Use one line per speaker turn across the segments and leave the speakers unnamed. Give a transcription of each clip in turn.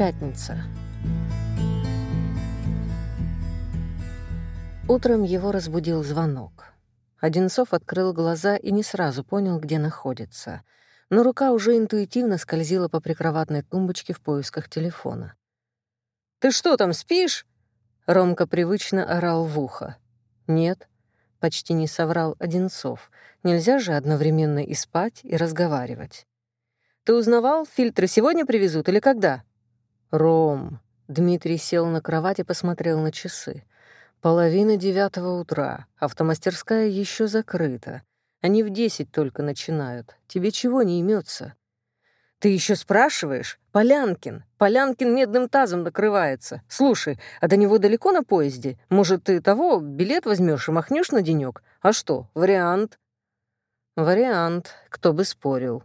Пятница. Утром его разбудил звонок. Одинцов открыл глаза и не сразу понял, где находится. Но рука уже интуитивно скользила по прикроватной тумбочке в поисках телефона. «Ты что там, спишь?» Ромка привычно орал в ухо. «Нет», — почти не соврал Одинцов. «Нельзя же одновременно и спать, и разговаривать». «Ты узнавал, фильтры сегодня привезут или когда?» «Ром», — Дмитрий сел на кровать и посмотрел на часы. Половина девятого утра, автомастерская еще закрыта. Они в десять только начинают. Тебе чего не имется? Ты еще спрашиваешь? Полянкин. Полянкин медным тазом накрывается. Слушай, а до него далеко на поезде? Может, ты того, билет возьмешь и махнешь на денек? А что, вариант? Вариант, кто бы спорил.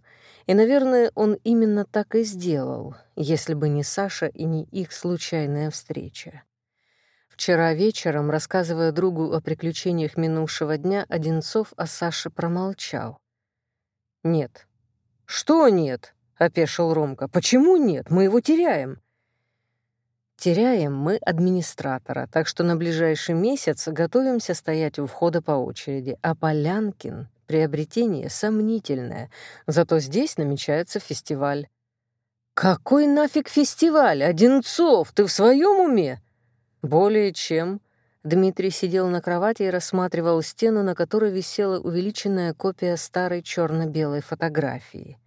И, наверное, он именно так и сделал, если бы не Саша и не их случайная встреча. Вчера вечером, рассказывая другу о приключениях минувшего дня, Одинцов о Саше промолчал. «Нет». «Что нет?» — опешил Ромка. «Почему нет? Мы его теряем». «Теряем мы администратора, так что на ближайший месяц готовимся стоять у входа по очереди, а Полянкин — приобретение сомнительное, зато здесь намечается фестиваль». «Какой нафиг фестиваль? Одинцов, ты в своем уме?» Более чем. Дмитрий сидел на кровати и рассматривал стену, на которой висела увеличенная копия старой черно-белой фотографии.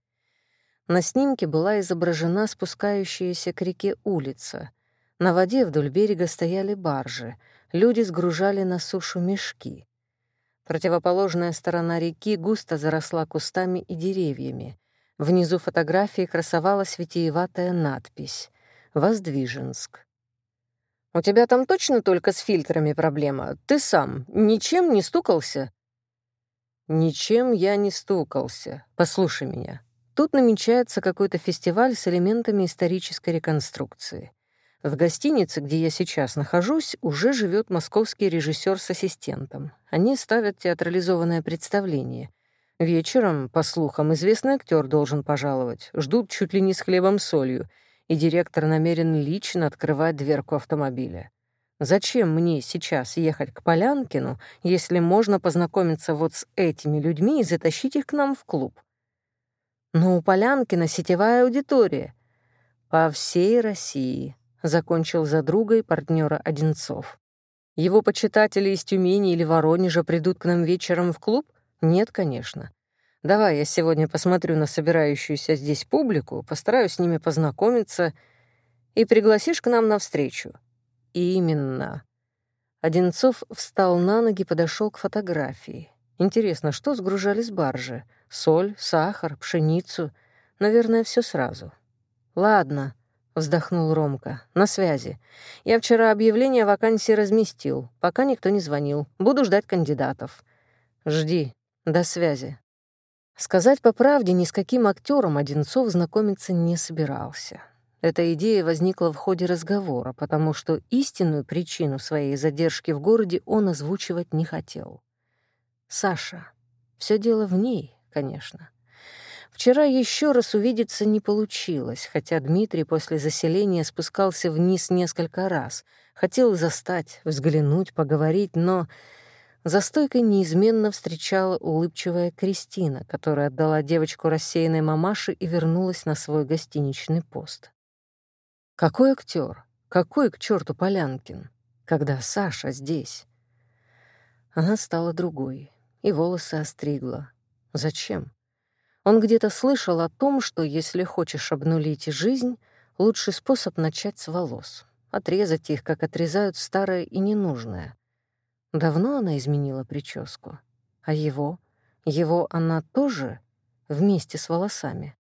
На снимке была изображена спускающаяся к реке улица. На воде вдоль берега стояли баржи. Люди сгружали на сушу мешки. Противоположная сторона реки густо заросла кустами и деревьями. Внизу фотографии красовалась витиеватая надпись «Воздвиженск». У тебя там точно только с фильтрами проблема? Ты сам ничем не стукался?» «Ничем я не стукался. Послушай меня. Тут намечается какой-то фестиваль с элементами исторической реконструкции. В гостинице, где я сейчас нахожусь, уже живет московский режиссер с ассистентом. Они ставят театрализованное представление. Вечером, по слухам, известный актер должен пожаловать. Ждут чуть ли не с хлебом-солью — и директор намерен лично открывать дверку автомобиля. Зачем мне сейчас ехать к Полянкину, если можно познакомиться вот с этими людьми и затащить их к нам в клуб? Но у Полянкина сетевая аудитория. По всей России, — закончил за другой партнера Одинцов. Его почитатели из Тюмени или Воронежа придут к нам вечером в клуб? Нет, конечно. Давай я сегодня посмотрю на собирающуюся здесь публику, постараюсь с ними познакомиться и пригласишь к нам на встречу. Именно. Одинцов встал на ноги, подошел к фотографии. Интересно, что сгружали с баржи? Соль, сахар, пшеницу? Наверное, все сразу. Ладно, вздохнул Ромка. На связи. Я вчера объявление о вакансии разместил. Пока никто не звонил. Буду ждать кандидатов. Жди. До связи. Сказать по правде, ни с каким актером Одинцов знакомиться не собирался. Эта идея возникла в ходе разговора, потому что истинную причину своей задержки в городе он озвучивать не хотел. Саша. Все дело в ней, конечно. Вчера еще раз увидеться не получилось, хотя Дмитрий после заселения спускался вниз несколько раз. Хотел застать, взглянуть, поговорить, но за стойкой неизменно встречала улыбчивая Кристина, которая отдала девочку рассеянной мамаше и вернулась на свой гостиничный пост. Какой актер? Какой к черту Полянкин? Когда Саша здесь? Она стала другой, и волосы остригла. Зачем? Он где-то слышал о том, что если хочешь обнулить жизнь, лучший способ начать с волос. Отрезать их, как отрезают старое и ненужное. Давно она изменила прическу. А его? Его она тоже вместе с волосами?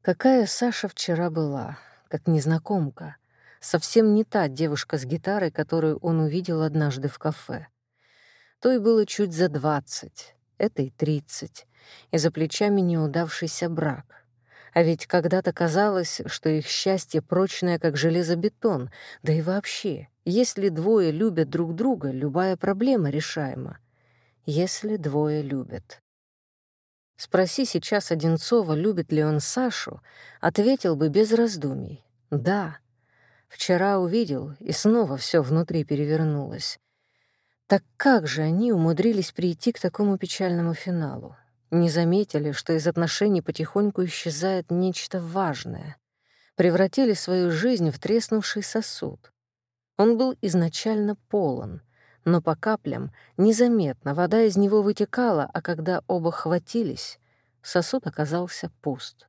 Какая Саша вчера была, как незнакомка. Совсем не та девушка с гитарой, которую он увидел однажды в кафе. Той было чуть за двадцать, этой тридцать, и за плечами неудавшийся брак. А ведь когда-то казалось, что их счастье прочное, как железобетон, да и вообще, если двое любят друг друга, любая проблема решаема. Если двое любят. Спроси сейчас Одинцова, любит ли он Сашу, ответил бы без раздумий. Да, вчера увидел, и снова все внутри перевернулось. Так как же они умудрились прийти к такому печальному финалу? Не заметили, что из отношений потихоньку исчезает нечто важное. Превратили свою жизнь в треснувший сосуд. Он был изначально полон, но по каплям незаметно вода из него вытекала, а когда оба хватились, сосуд оказался пуст.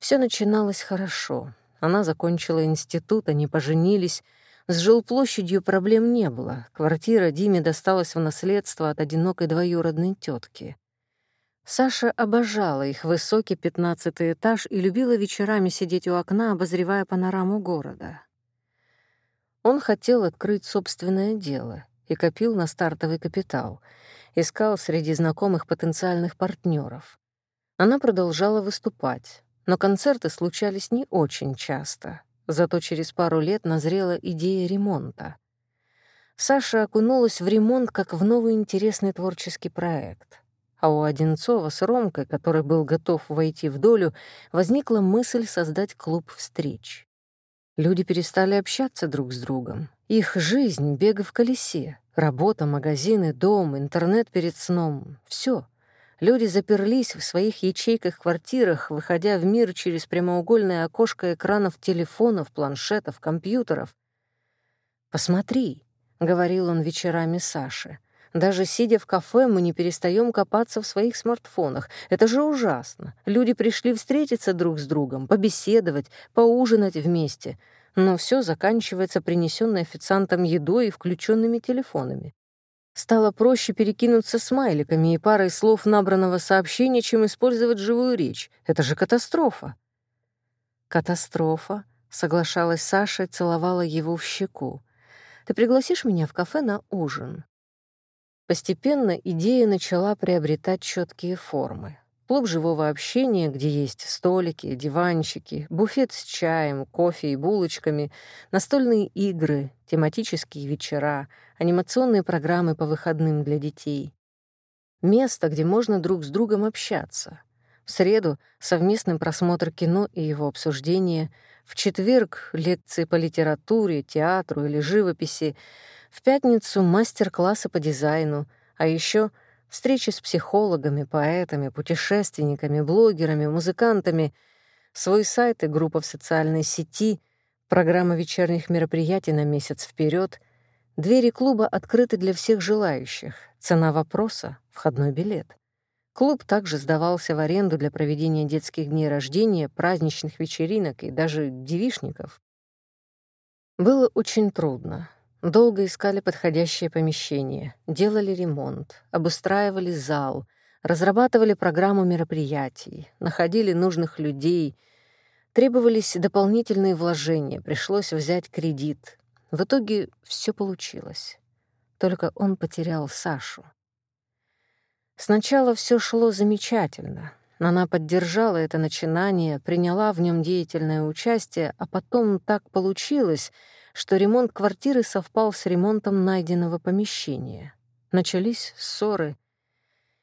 Все начиналось хорошо. Она закончила институт, они поженились. С жилплощадью проблем не было. Квартира Диме досталась в наследство от одинокой двоюродной тетки. Саша обожала их высокий пятнадцатый этаж и любила вечерами сидеть у окна, обозревая панораму города. Он хотел открыть собственное дело и копил на стартовый капитал, искал среди знакомых потенциальных партнеров. Она продолжала выступать, но концерты случались не очень часто. Зато через пару лет назрела идея ремонта. Саша окунулась в ремонт как в новый интересный творческий проект. А у Одинцова с Ромкой, который был готов войти в долю, возникла мысль создать клуб встреч. Люди перестали общаться друг с другом. Их жизнь — бега в колесе. Работа, магазины, дом, интернет перед сном — все — Люди заперлись в своих ячейках-квартирах, выходя в мир через прямоугольное окошко экранов телефонов, планшетов, компьютеров. «Посмотри», — говорил он вечерами Саше, — «даже сидя в кафе, мы не перестаем копаться в своих смартфонах. Это же ужасно. Люди пришли встретиться друг с другом, побеседовать, поужинать вместе, но все заканчивается принесенной официантом едой и включенными телефонами. Стало проще перекинуться смайликами и парой слов набранного сообщения, чем использовать живую речь. Это же катастрофа. Катастрофа, соглашалась Саша и целовала его в щеку. Ты пригласишь меня в кафе на ужин? Постепенно идея начала приобретать четкие формы. Клуб живого общения, где есть столики, диванчики, буфет с чаем, кофе и булочками, настольные игры, тематические вечера, анимационные программы по выходным для детей. Место, где можно друг с другом общаться. В среду — совместный просмотр кино и его обсуждение, в четверг — лекции по литературе, театру или живописи, в пятницу — мастер-классы по дизайну, а еще — встречи с психологами, поэтами, путешественниками, блогерами, музыкантами, свой сайт и группа в социальной сети, программа вечерних мероприятий на месяц вперед. Двери клуба открыты для всех желающих. Цена вопроса — входной билет. Клуб также сдавался в аренду для проведения детских дней рождения, праздничных вечеринок и даже девишников. Было очень трудно. Долго искали подходящее помещение, делали ремонт, обустраивали зал, разрабатывали программу мероприятий, находили нужных людей. Требовались дополнительные вложения, пришлось взять кредит. В итоге все получилось. Только он потерял Сашу. Сначала все шло замечательно. Она поддержала это начинание, приняла в нем деятельное участие, а потом так получилось — что ремонт квартиры совпал с ремонтом найденного помещения. Начались ссоры.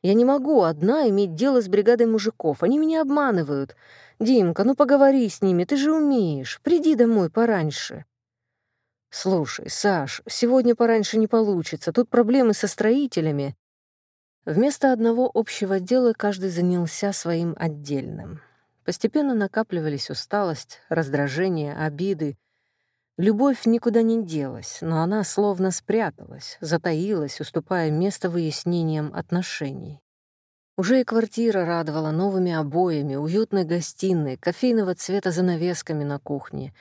«Я не могу одна иметь дело с бригадой мужиков. Они меня обманывают. Димка, ну поговори с ними, ты же умеешь. Приди домой пораньше». «Слушай, Саш, сегодня пораньше не получится. Тут проблемы со строителями». Вместо одного общего дела каждый занялся своим отдельным. Постепенно накапливались усталость, раздражение, обиды, Любовь никуда не делась, но она словно спряталась, затаилась, уступая место выяснениям отношений. Уже и квартира радовала новыми обоями, уютной гостиной, кофейного цвета занавесками на кухне.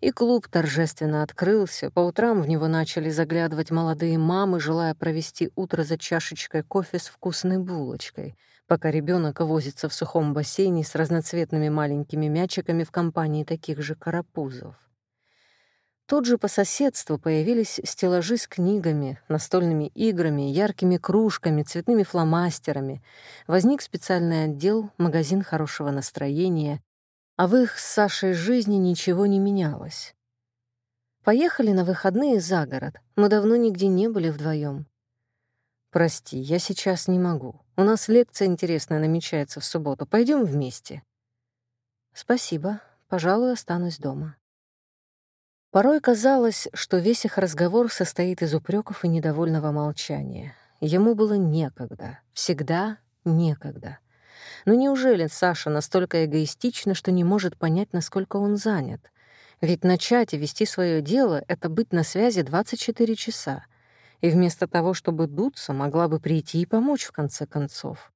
И клуб торжественно открылся, по утрам в него начали заглядывать молодые мамы, желая провести утро за чашечкой кофе с вкусной булочкой, пока ребенок возится в сухом бассейне с разноцветными маленькими мячиками в компании таких же карапузов. Тут же по соседству появились стеллажи с книгами, настольными играми, яркими кружками, цветными фломастерами. Возник специальный отдел, магазин хорошего настроения. А в их с Сашей жизни ничего не менялось. Поехали на выходные за город. Мы давно нигде не были вдвоем. Прости, я сейчас не могу. У нас лекция интересная намечается в субботу. Пойдем вместе. Спасибо. пожалуй, останусь дома. Порой казалось, что весь их разговор состоит из упреков и недовольного молчания. Ему было некогда, всегда некогда. Но неужели Саша настолько эгоистична, что не может понять, насколько он занят? Ведь начать и вести свое дело — это быть на связи 24 часа. И вместо того, чтобы дуться, могла бы прийти и помочь в конце концов.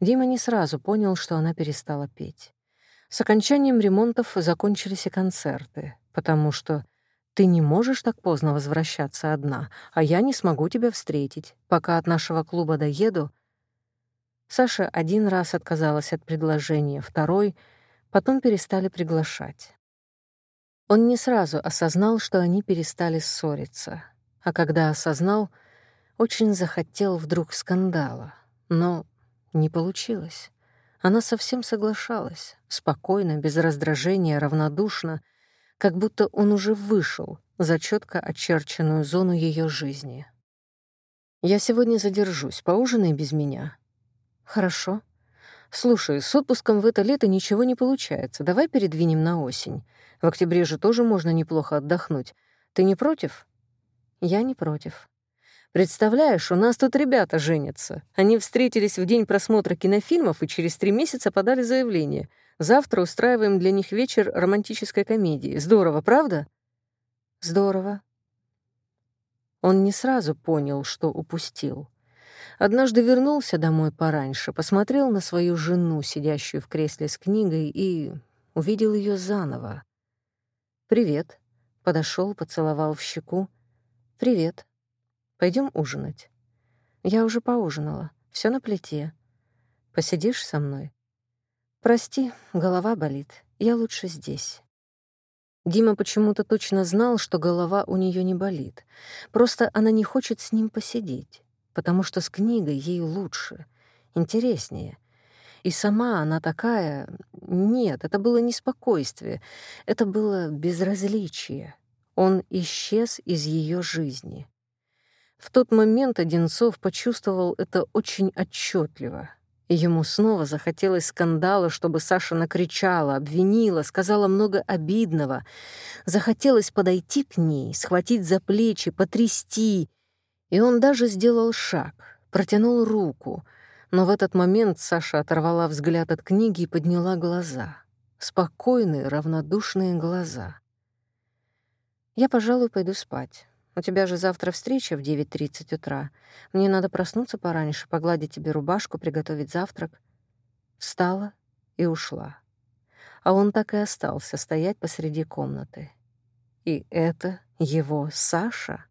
Дима не сразу понял, что она перестала петь. С окончанием ремонтов закончились и концерты потому что ты не можешь так поздно возвращаться одна, а я не смогу тебя встретить. Пока от нашего клуба доеду...» Саша один раз отказалась от предложения, второй — потом перестали приглашать. Он не сразу осознал, что они перестали ссориться, а когда осознал, очень захотел вдруг скандала, но не получилось. Она совсем соглашалась, спокойно, без раздражения, равнодушно — как будто он уже вышел за четко очерченную зону ее жизни. «Я сегодня задержусь, поужинай без меня». «Хорошо. Слушай, с отпуском в это лето ничего не получается. Давай передвинем на осень. В октябре же тоже можно неплохо отдохнуть. Ты не против?» «Я не против». Представляешь, у нас тут ребята женятся. Они встретились в день просмотра кинофильмов и через три месяца подали заявление — Завтра устраиваем для них вечер романтической комедии. Здорово, правда? Здорово. Он не сразу понял, что упустил. Однажды вернулся домой пораньше, посмотрел на свою жену, сидящую в кресле с книгой, и увидел ее заново. «Привет», — подошел, поцеловал в щеку. «Привет. Пойдем ужинать». «Я уже поужинала. Все на плите. Посидишь со мной?» «Прости, голова болит. Я лучше здесь». Дима почему-то точно знал, что голова у нее не болит. Просто она не хочет с ним посидеть, потому что с книгой ей лучше, интереснее. И сама она такая... Нет, это было не спокойствие, это было безразличие. Он исчез из ее жизни. В тот момент Одинцов почувствовал это очень отчетливо. Ему снова захотелось скандала, чтобы Саша накричала, обвинила, сказала много обидного. Захотелось подойти к ней, схватить за плечи, потрясти. И он даже сделал шаг, протянул руку. Но в этот момент Саша оторвала взгляд от книги и подняла глаза. Спокойные, равнодушные глаза. «Я, пожалуй, пойду спать. У тебя же завтра встреча в 9.30 утра. Мне надо проснуться пораньше, погладить тебе рубашку, приготовить завтрак. Встала и ушла. А он так и остался стоять посреди комнаты. И это его Саша?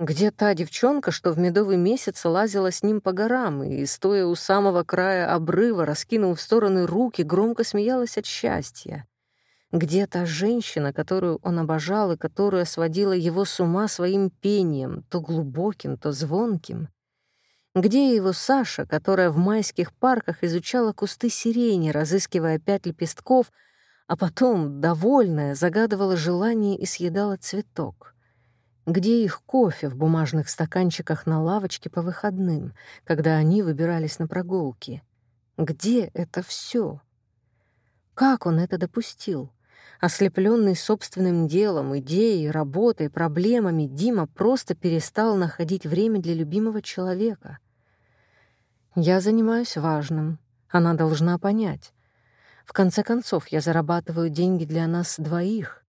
Где та девчонка, что в медовый месяц лазила с ним по горам и, стоя у самого края обрыва, раскинув в стороны руки, громко смеялась от счастья? Где та женщина, которую он обожал и которая сводила его с ума своим пением, то глубоким, то звонким? Где его Саша, которая в майских парках изучала кусты сирени, разыскивая пять лепестков, а потом, довольная, загадывала желание и съедала цветок? Где их кофе в бумажных стаканчиках на лавочке по выходным, когда они выбирались на прогулки? Где это все? Как он это допустил? Ослепленный собственным делом, идеей, работой, проблемами, Дима просто перестал находить время для любимого человека. «Я занимаюсь важным. Она должна понять. В конце концов, я зарабатываю деньги для нас двоих».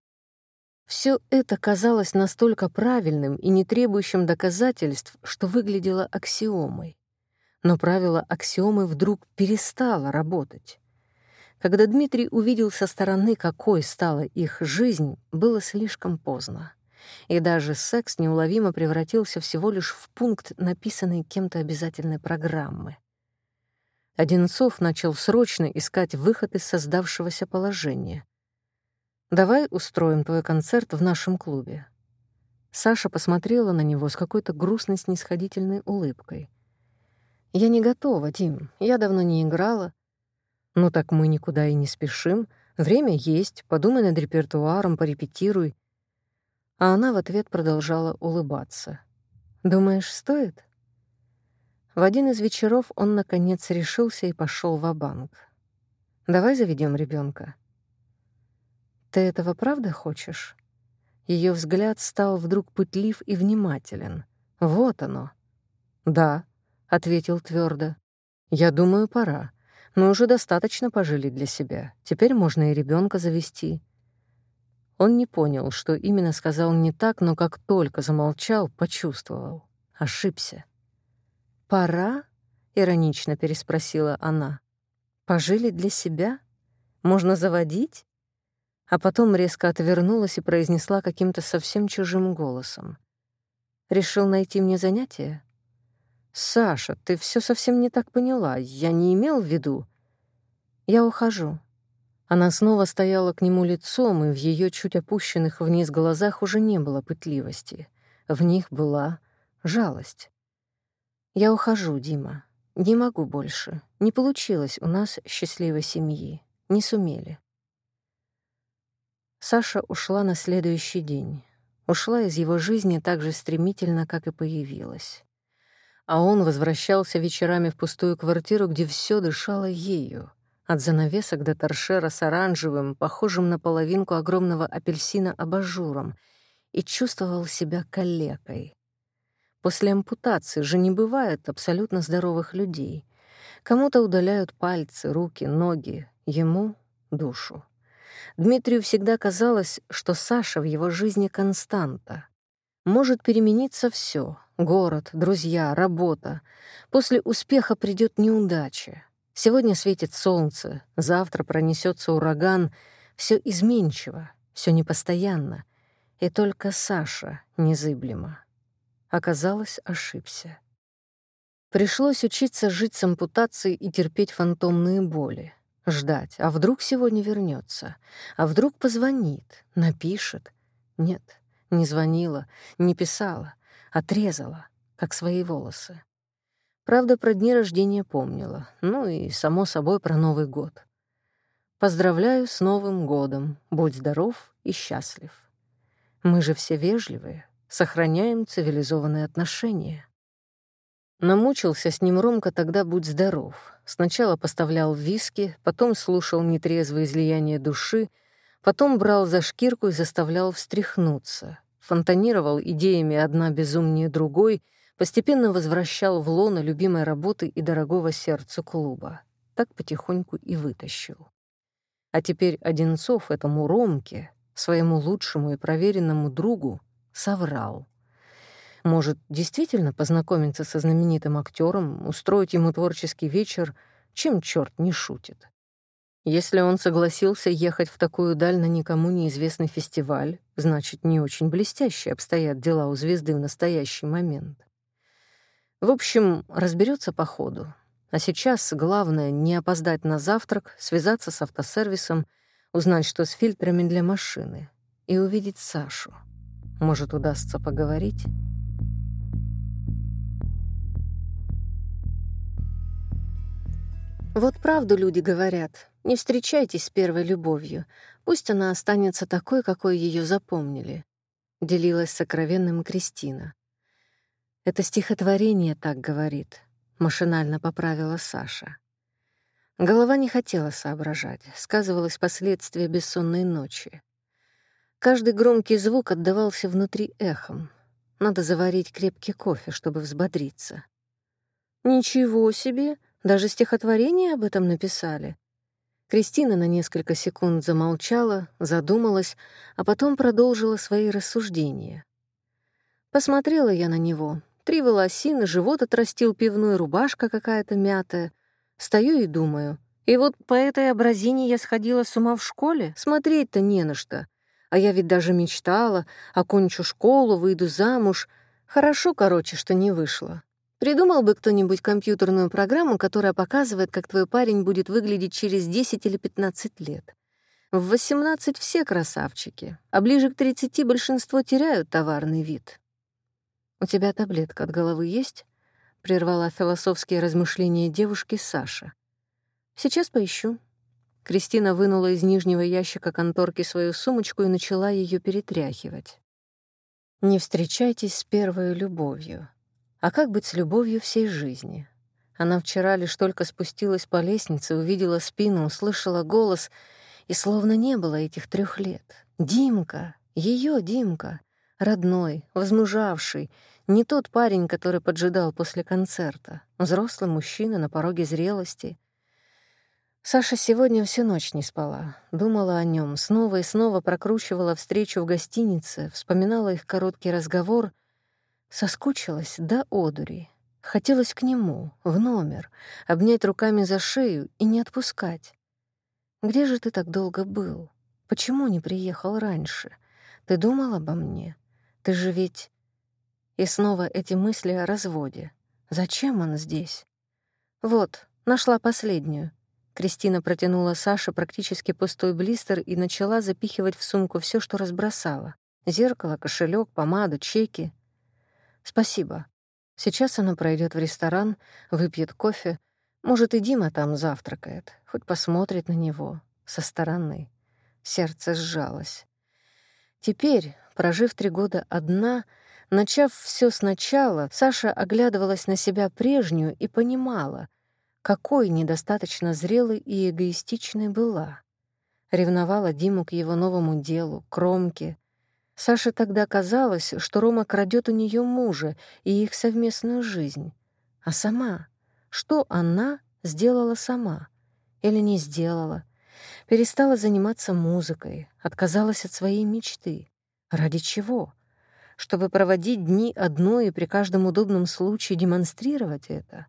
Все это казалось настолько правильным и не требующим доказательств, что выглядело аксиомой. Но правило аксиомы вдруг перестало работать. Когда Дмитрий увидел со стороны, какой стала их жизнь, было слишком поздно. И даже секс неуловимо превратился всего лишь в пункт, написанный кем-то обязательной программы. Одинцов начал срочно искать выход из создавшегося положения. «Давай устроим твой концерт в нашем клубе». Саша посмотрела на него с какой-то грустной снисходительной улыбкой. «Я не готова, Дим. Я давно не играла. «Ну так мы никуда и не спешим. Время есть, подумай над репертуаром, порепетируй». А она в ответ продолжала улыбаться. «Думаешь, стоит?» В один из вечеров он, наконец, решился и пошел в банк «Давай заведем ребенка. Ты этого правда хочешь? Ее взгляд стал вдруг пытлив и внимателен. Вот оно. Да, ответил твердо. Я думаю, пора. Мы уже достаточно пожили для себя. Теперь можно и ребенка завести. Он не понял, что именно сказал не так, но как только замолчал, почувствовал. Ошибся. «Пора?» — иронично переспросила она. «Пожили для себя? Можно заводить?» А потом резко отвернулась и произнесла каким-то совсем чужим голосом. «Решил найти мне занятие?» «Саша, ты все совсем не так поняла. Я не имел в виду...» «Я ухожу», она снова стояла к нему лицом, и в ее чуть опущенных вниз глазах уже не было пытливости. В них была жалость. «Я ухожу, Дима. Не могу больше. Не получилось у нас счастливой семьи. Не сумели». Саша ушла на следующий день. Ушла из его жизни так же стремительно, как и появилась. А он возвращался вечерами в пустую квартиру, где все дышало ею — от занавесок до торшера с оранжевым, похожим на половинку огромного апельсина абажуром, и чувствовал себя калекой. После ампутации же не бывает абсолютно здоровых людей. Кому-то удаляют пальцы, руки, ноги, ему — душу. Дмитрию всегда казалось, что Саша в его жизни константа. Может перемениться все — город, друзья, работа. После успеха придет неудача. Сегодня светит солнце, завтра пронесется ураган. Все изменчиво, все непостоянно. И только Саша незыблема. Оказалось, ошибся. Пришлось учиться жить с ампутацией и терпеть фантомные боли. Ждать, а вдруг сегодня вернется, а вдруг позвонит, напишет. Нет, не звонила, не писала, отрезала, как свои волосы. Правда, про дни рождения помнила. Ну и, само собой, про Новый год. Поздравляю с Новым годом. Будь здоров и счастлив. Мы же все вежливые, сохраняем цивилизованные отношения. Намучился с ним Ромка тогда «Будь здоров». Сначала поставлял виски, потом слушал нетрезвое излияние души, потом брал за шкирку и заставлял встряхнуться. Фонтанировал идеями одна безумнее другой — постепенно возвращал в лоно любимой работы и дорогого сердцу клуба. Так потихоньку и вытащил. А теперь Одинцов этому Ромке, своему лучшему и проверенному другу, соврал. Может, действительно познакомиться со знаменитым актером, устроить ему творческий вечер, чем черт не шутит. Если он согласился ехать в такую даль на никому неизвестный фестиваль, значит, не очень блестяще обстоят дела у звезды в настоящий момент. В общем, разберется по ходу. А сейчас главное не опоздать на завтрак, связаться с автосервисом, узнать, что с фильтрами для машины, и увидеть Сашу. Может, удастся поговорить? Вот правду люди говорят. Не встречайтесь с первой любовью. Пусть она останется такой, какой ее запомнили. Делилась сокровенным Кристина. Это стихотворение так говорит, машинально поправила Саша. Голова не хотела соображать, сказывалось последствия бессонной ночи. Каждый громкий звук отдавался внутри эхом. Надо заварить крепкий кофе, чтобы взбодриться. Ничего себе, даже стихотворение об этом написали. Кристина на несколько секунд замолчала, задумалась, а потом продолжила свои рассуждения. Посмотрела я на него, Три волосины, живот отрастил пивной, рубашка какая-то мятая. Стою и думаю. И вот по этой образине я сходила с ума в школе? Смотреть-то не на что. А я ведь даже мечтала, окончу школу, выйду замуж. Хорошо, короче, что не вышло. Придумал бы кто-нибудь компьютерную программу, которая показывает, как твой парень будет выглядеть через 10 или 15 лет. В 18 все красавчики, а ближе к 30 большинство теряют товарный вид. «У тебя таблетка от головы есть?» — прервала философские размышления девушки Саша. «Сейчас поищу». Кристина вынула из нижнего ящика конторки свою сумочку и начала ее перетряхивать. «Не встречайтесь с первой любовью. А как быть с любовью всей жизни?» Она вчера лишь только спустилась по лестнице, увидела спину, услышала голос И словно не было этих трех лет. Димка, ее Димка, родной, возмужавший, не тот парень, который поджидал после концерта, взрослый мужчина на пороге зрелости. Саша сегодня всю ночь не спала, думала о нем, снова и снова прокручивала встречу в гостинице, вспоминала их короткий разговор, соскучилась до одури. Хотелось к нему, в номер, обнять руками за шею и не отпускать. «Где же ты так долго был? Почему не приехал раньше? Ты думал обо мне? Ты же ведь...» И снова эти мысли о разводе. Зачем он здесь? «Вот, нашла последнюю». Кристина протянула Саше практически пустой блистер и начала запихивать в сумку все, что разбросала. Зеркало, кошелек, помаду, чеки. «Спасибо», Сейчас она пройдет в ресторан, выпьет кофе. Может, и Дима там завтракает, хоть посмотрит на него со стороны. Сердце сжалось. Теперь, прожив три года одна, начав все сначала, Саша оглядывалась на себя прежнюю и понимала, какой недостаточно зрелой и эгоистичной была. Ревновала Диму к его новому делу, кромке, Саше тогда казалось, что Рома крадет у нее мужа и их совместную жизнь. А сама? Что она сделала сама? Или не сделала? Перестала заниматься музыкой, отказалась от своей мечты. Ради чего? Чтобы проводить дни одной и при каждом удобном случае демонстрировать это?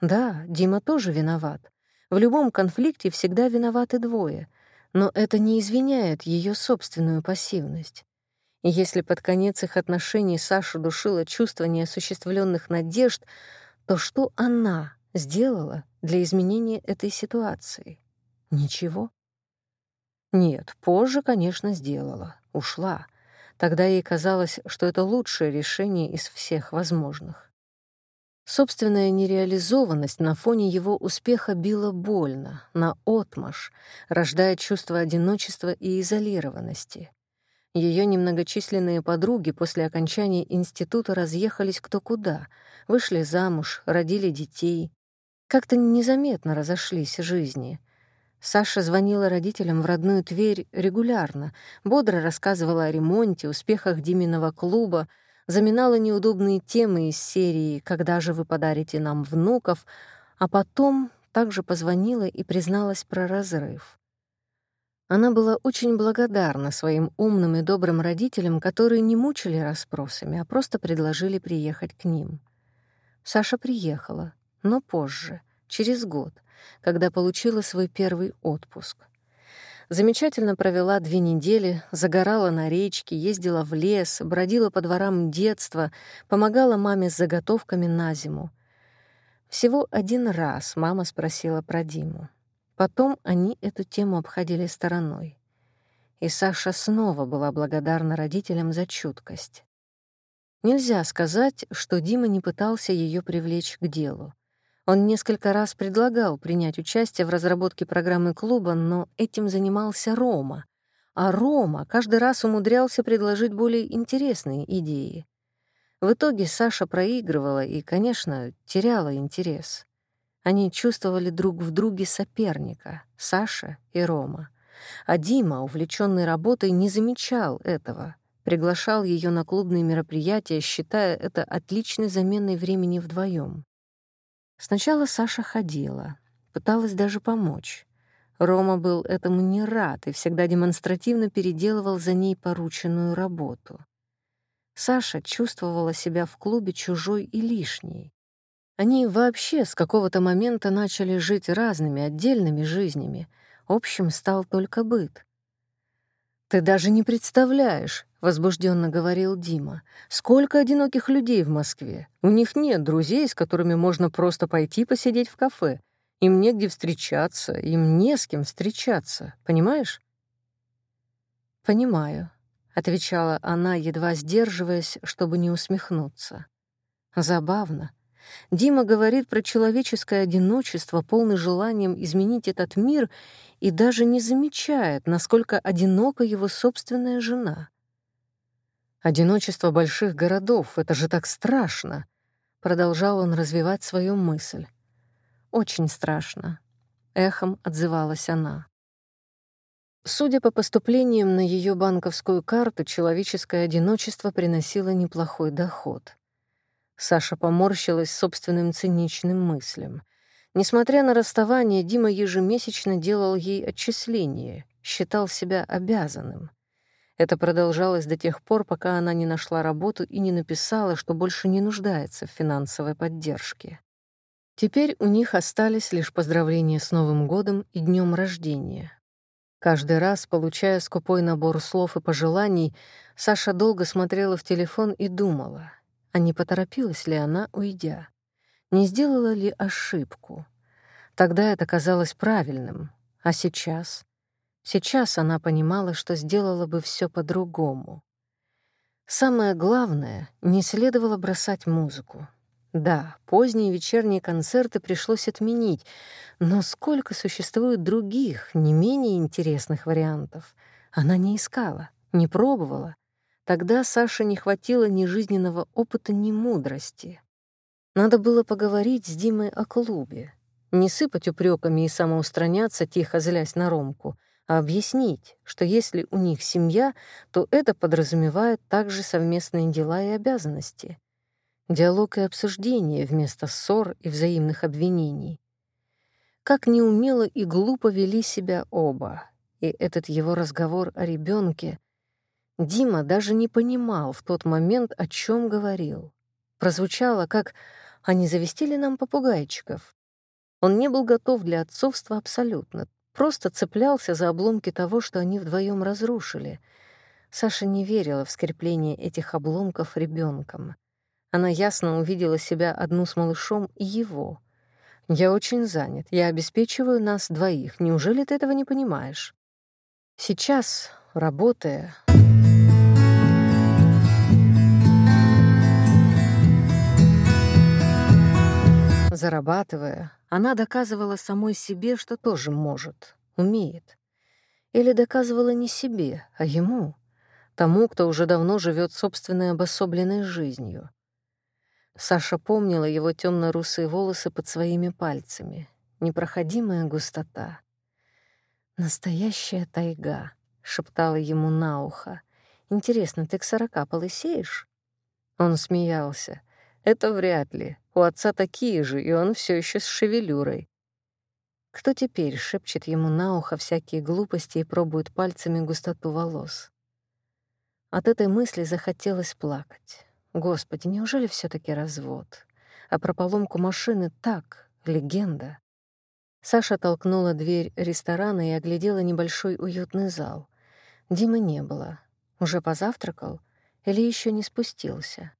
Да, Дима тоже виноват. В любом конфликте всегда виноваты двое, но это не извиняет ее собственную пассивность. Если под конец их отношений Сашу душило чувство неосуществленных надежд, то что она сделала для изменения этой ситуации? Ничего. Нет, позже, конечно, сделала. Ушла. Тогда ей казалось, что это лучшее решение из всех возможных. Собственная нереализованность на фоне его успеха била больно, на отмаш, рождая чувство одиночества и изолированности. Ее немногочисленные подруги после окончания института разъехались кто куда, вышли замуж, родили детей. Как-то незаметно разошлись жизни. Саша звонила родителям в родную Тверь регулярно, бодро рассказывала о ремонте, успехах Диминого клуба, заминала неудобные темы из серии «Когда же вы подарите нам внуков?», а потом также позвонила и призналась про разрыв. Она была очень благодарна своим умным и добрым родителям, которые не мучили расспросами, а просто предложили приехать к ним. Саша приехала, но позже, через год, когда получила свой первый отпуск. Замечательно провела две недели, загорала на речке, ездила в лес, бродила по дворам детства, помогала маме с заготовками на зиму. Всего один раз мама спросила про Диму. Потом они эту тему обходили стороной. И Саша снова была благодарна родителям за чуткость. Нельзя сказать, что Дима не пытался ее привлечь к делу. Он несколько раз предлагал принять участие в разработке программы клуба, но этим занимался Рома. А Рома каждый раз умудрялся предложить более интересные идеи. В итоге Саша проигрывала и, конечно, теряла интерес. Они чувствовали друг в друге соперника, Саша и Рома. А Дима, увлеченный работой, не замечал этого, приглашал ее на клубные мероприятия, считая это отличной заменой времени вдвоем. Сначала Саша ходила, пыталась даже помочь. Рома был этому не рад и всегда демонстративно переделывал за ней порученную работу. Саша чувствовала себя в клубе чужой и лишней. Они вообще с какого-то момента начали жить разными, отдельными жизнями. Общим стал только быт. «Ты даже не представляешь», — возбужденно говорил Дима, «сколько одиноких людей в Москве. У них нет друзей, с которыми можно просто пойти посидеть в кафе. Им негде встречаться, им не с кем встречаться, понимаешь?» «Понимаю», — отвечала она, едва сдерживаясь, чтобы не усмехнуться. «Забавно». Дима говорит про человеческое одиночество, полный желанием изменить этот мир, и даже не замечает, насколько одинока его собственная жена. «Одиночество больших городов — это же так страшно!» Продолжал он развивать свою мысль. «Очень страшно», — эхом отзывалась она. Судя по поступлениям на ее банковскую карту, человеческое одиночество приносило неплохой доход. Саша поморщилась собственным циничным мыслям. Несмотря на расставание, Дима ежемесячно делал ей отчисления, считал себя обязанным. Это продолжалось до тех пор, пока она не нашла работу и не написала, что больше не нуждается в финансовой поддержке. Теперь у них остались лишь поздравления с Новым годом и днем рождения. Каждый раз, получая скупой набор слов и пожеланий, Саша долго смотрела в телефон и думала, а не поторопилась ли она, уйдя? Не сделала ли ошибку? Тогда это казалось правильным, а сейчас? Сейчас она понимала, что сделала бы все по-другому. Самое главное, не следовало бросать музыку. Да, поздние вечерние концерты пришлось отменить, но сколько существует других, не менее интересных вариантов. Она не искала, не пробовала. Тогда Саше не хватило ни жизненного опыта, ни мудрости. Надо было поговорить с Димой о клубе. Не сыпать упреками и самоустраняться, тихо злясь на Ромку — а объяснить, что если у них семья, то это подразумевает также совместные дела и обязанности. Диалог и обсуждение вместо ссор и взаимных обвинений. Как неумело и глупо вели себя оба. И этот его разговор о ребенке Дима даже не понимал в тот момент, о чем говорил. Прозвучало как «А не завести ли нам попугайчиков?» Он не был готов для отцовства абсолютно, Просто цеплялся за обломки того, что они вдвоем разрушили. Саша не верила в скрепление этих обломков ребенком. Она ясно увидела себя одну с малышом и его. «Я очень занят. Я обеспечиваю нас двоих. Неужели ты этого не понимаешь?» Сейчас, работая... Зарабатывая, она доказывала самой себе, что тоже может, умеет. Или доказывала не себе, а ему, тому, кто уже давно живет собственной обособленной жизнью. Саша помнила его темно-русые волосы под своими пальцами, непроходимая густота. «Настоящая тайга», — шептала ему на ухо. «Интересно, ты к сорока полысеешь?» Он смеялся. «Это вряд ли. У отца такие же, и он все еще с шевелюрой. Кто теперь шепчет ему на ухо всякие глупости и пробует пальцами густоту волос? От этой мысли захотелось плакать. Господи, неужели все таки развод? А про поломку машины так, легенда. Саша толкнула дверь ресторана и оглядела небольшой уютный зал. Димы не было. Уже позавтракал или еще не спустился?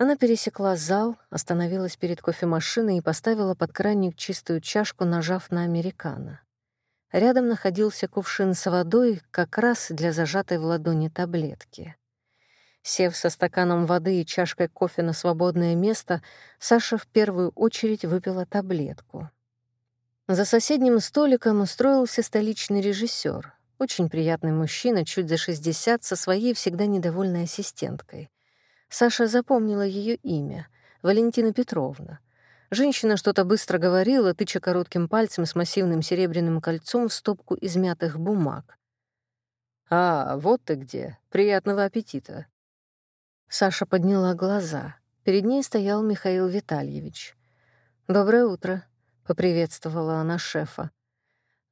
Она пересекла зал, остановилась перед кофемашиной и поставила под краник чистую чашку, нажав на американо. Рядом находился кувшин с водой, как раз для зажатой в ладони таблетки. Сев со стаканом воды и чашкой кофе на свободное место, Саша в первую очередь выпила таблетку. За соседним столиком устроился столичный режиссер, очень приятный мужчина, чуть за 60, со своей всегда недовольной ассистенткой — Саша запомнила ее имя — Валентина Петровна. Женщина что-то быстро говорила, тыча коротким пальцем с массивным серебряным кольцом в стопку измятых бумаг. «А, вот ты где. Приятного аппетита». Саша подняла глаза. Перед ней стоял Михаил Витальевич. «Доброе утро», — поприветствовала она шефа.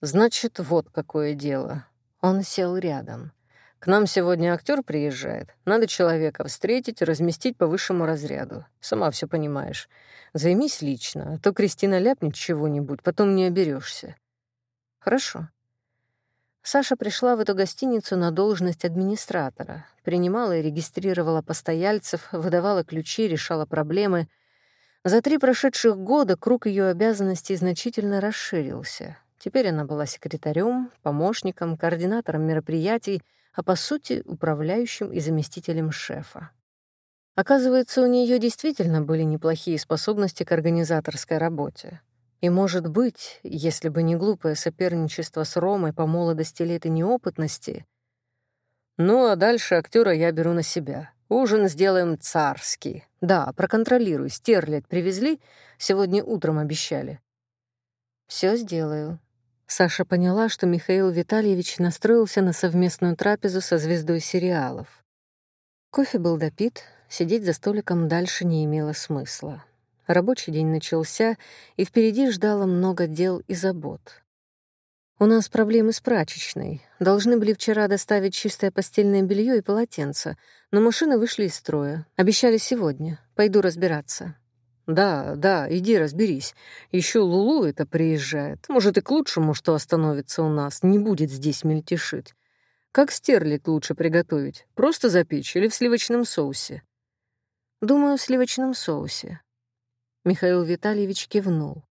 «Значит, вот какое дело». Он сел рядом. К нам сегодня актер приезжает. Надо человека встретить, разместить по высшему разряду. Сама все понимаешь. Займись лично, а то Кристина ляпнет чего-нибудь, потом не оберешься. Хорошо. Саша пришла в эту гостиницу на должность администратора. Принимала и регистрировала постояльцев, выдавала ключи, решала проблемы. За три прошедших года круг ее обязанностей значительно расширился. Теперь она была секретарем, помощником, координатором мероприятий — а по сути управляющим и заместителем шефа. Оказывается, у нее действительно были неплохие способности к организаторской работе. И, может быть, если бы не глупое соперничество с Ромой по молодости лет и неопытности... Ну, а дальше актера я беру на себя. Ужин сделаем царский. Да, проконтролируй, стерлядь привезли, сегодня утром обещали. Все сделаю. Саша поняла, что Михаил Витальевич настроился на совместную трапезу со звездой сериалов. Кофе был допит, сидеть за столиком дальше не имело смысла. Рабочий день начался, и впереди ждало много дел и забот. «У нас проблемы с прачечной. Должны были вчера доставить чистое постельное белье и полотенце, но машины вышли из строя. Обещали сегодня. Пойду разбираться». «Да, да, иди разберись. Еще Лулу это приезжает. Может, и к лучшему, что остановится у нас, не будет здесь мельтешить. Как стерлит лучше приготовить? Просто запечь или в сливочном соусе?» «Думаю, в сливочном соусе. Михаил Витальевич кивнул.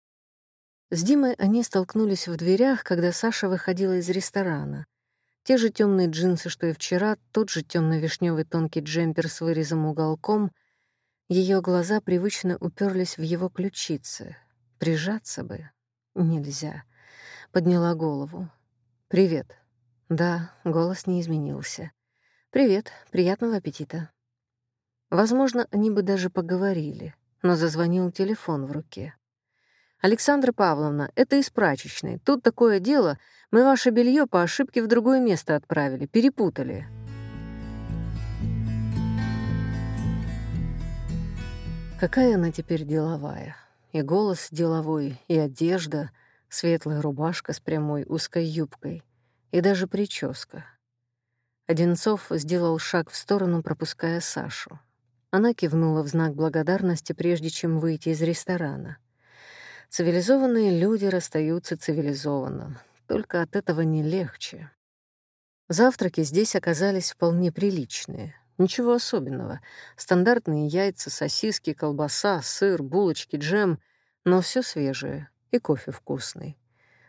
С Димой они столкнулись в дверях, когда Саша выходила из ресторана. Те же темные джинсы, что и вчера, тот же темно вишневый тонкий джемпер с вырезом уголком. Ее глаза привычно уперлись в его ключицы. Прижаться бы нельзя. Подняла голову. «Привет». Да, голос не изменился. «Привет, приятного аппетита». Возможно, они бы даже поговорили но зазвонил телефон в руке. «Александра Павловна, это из прачечной. Тут такое дело. Мы ваше белье по ошибке в другое место отправили, перепутали». Какая она теперь деловая. И голос деловой, и одежда, светлая рубашка с прямой узкой юбкой, и даже прическа. Одинцов сделал шаг в сторону, пропуская Сашу. Она кивнула в знак благодарности, прежде чем выйти из ресторана. Цивилизованные люди расстаются цивилизованно, только от этого не легче. Завтраки здесь оказались вполне приличные. Ничего особенного. Стандартные яйца, сосиски, колбаса, сыр, булочки, джем, но все свежее и кофе вкусный.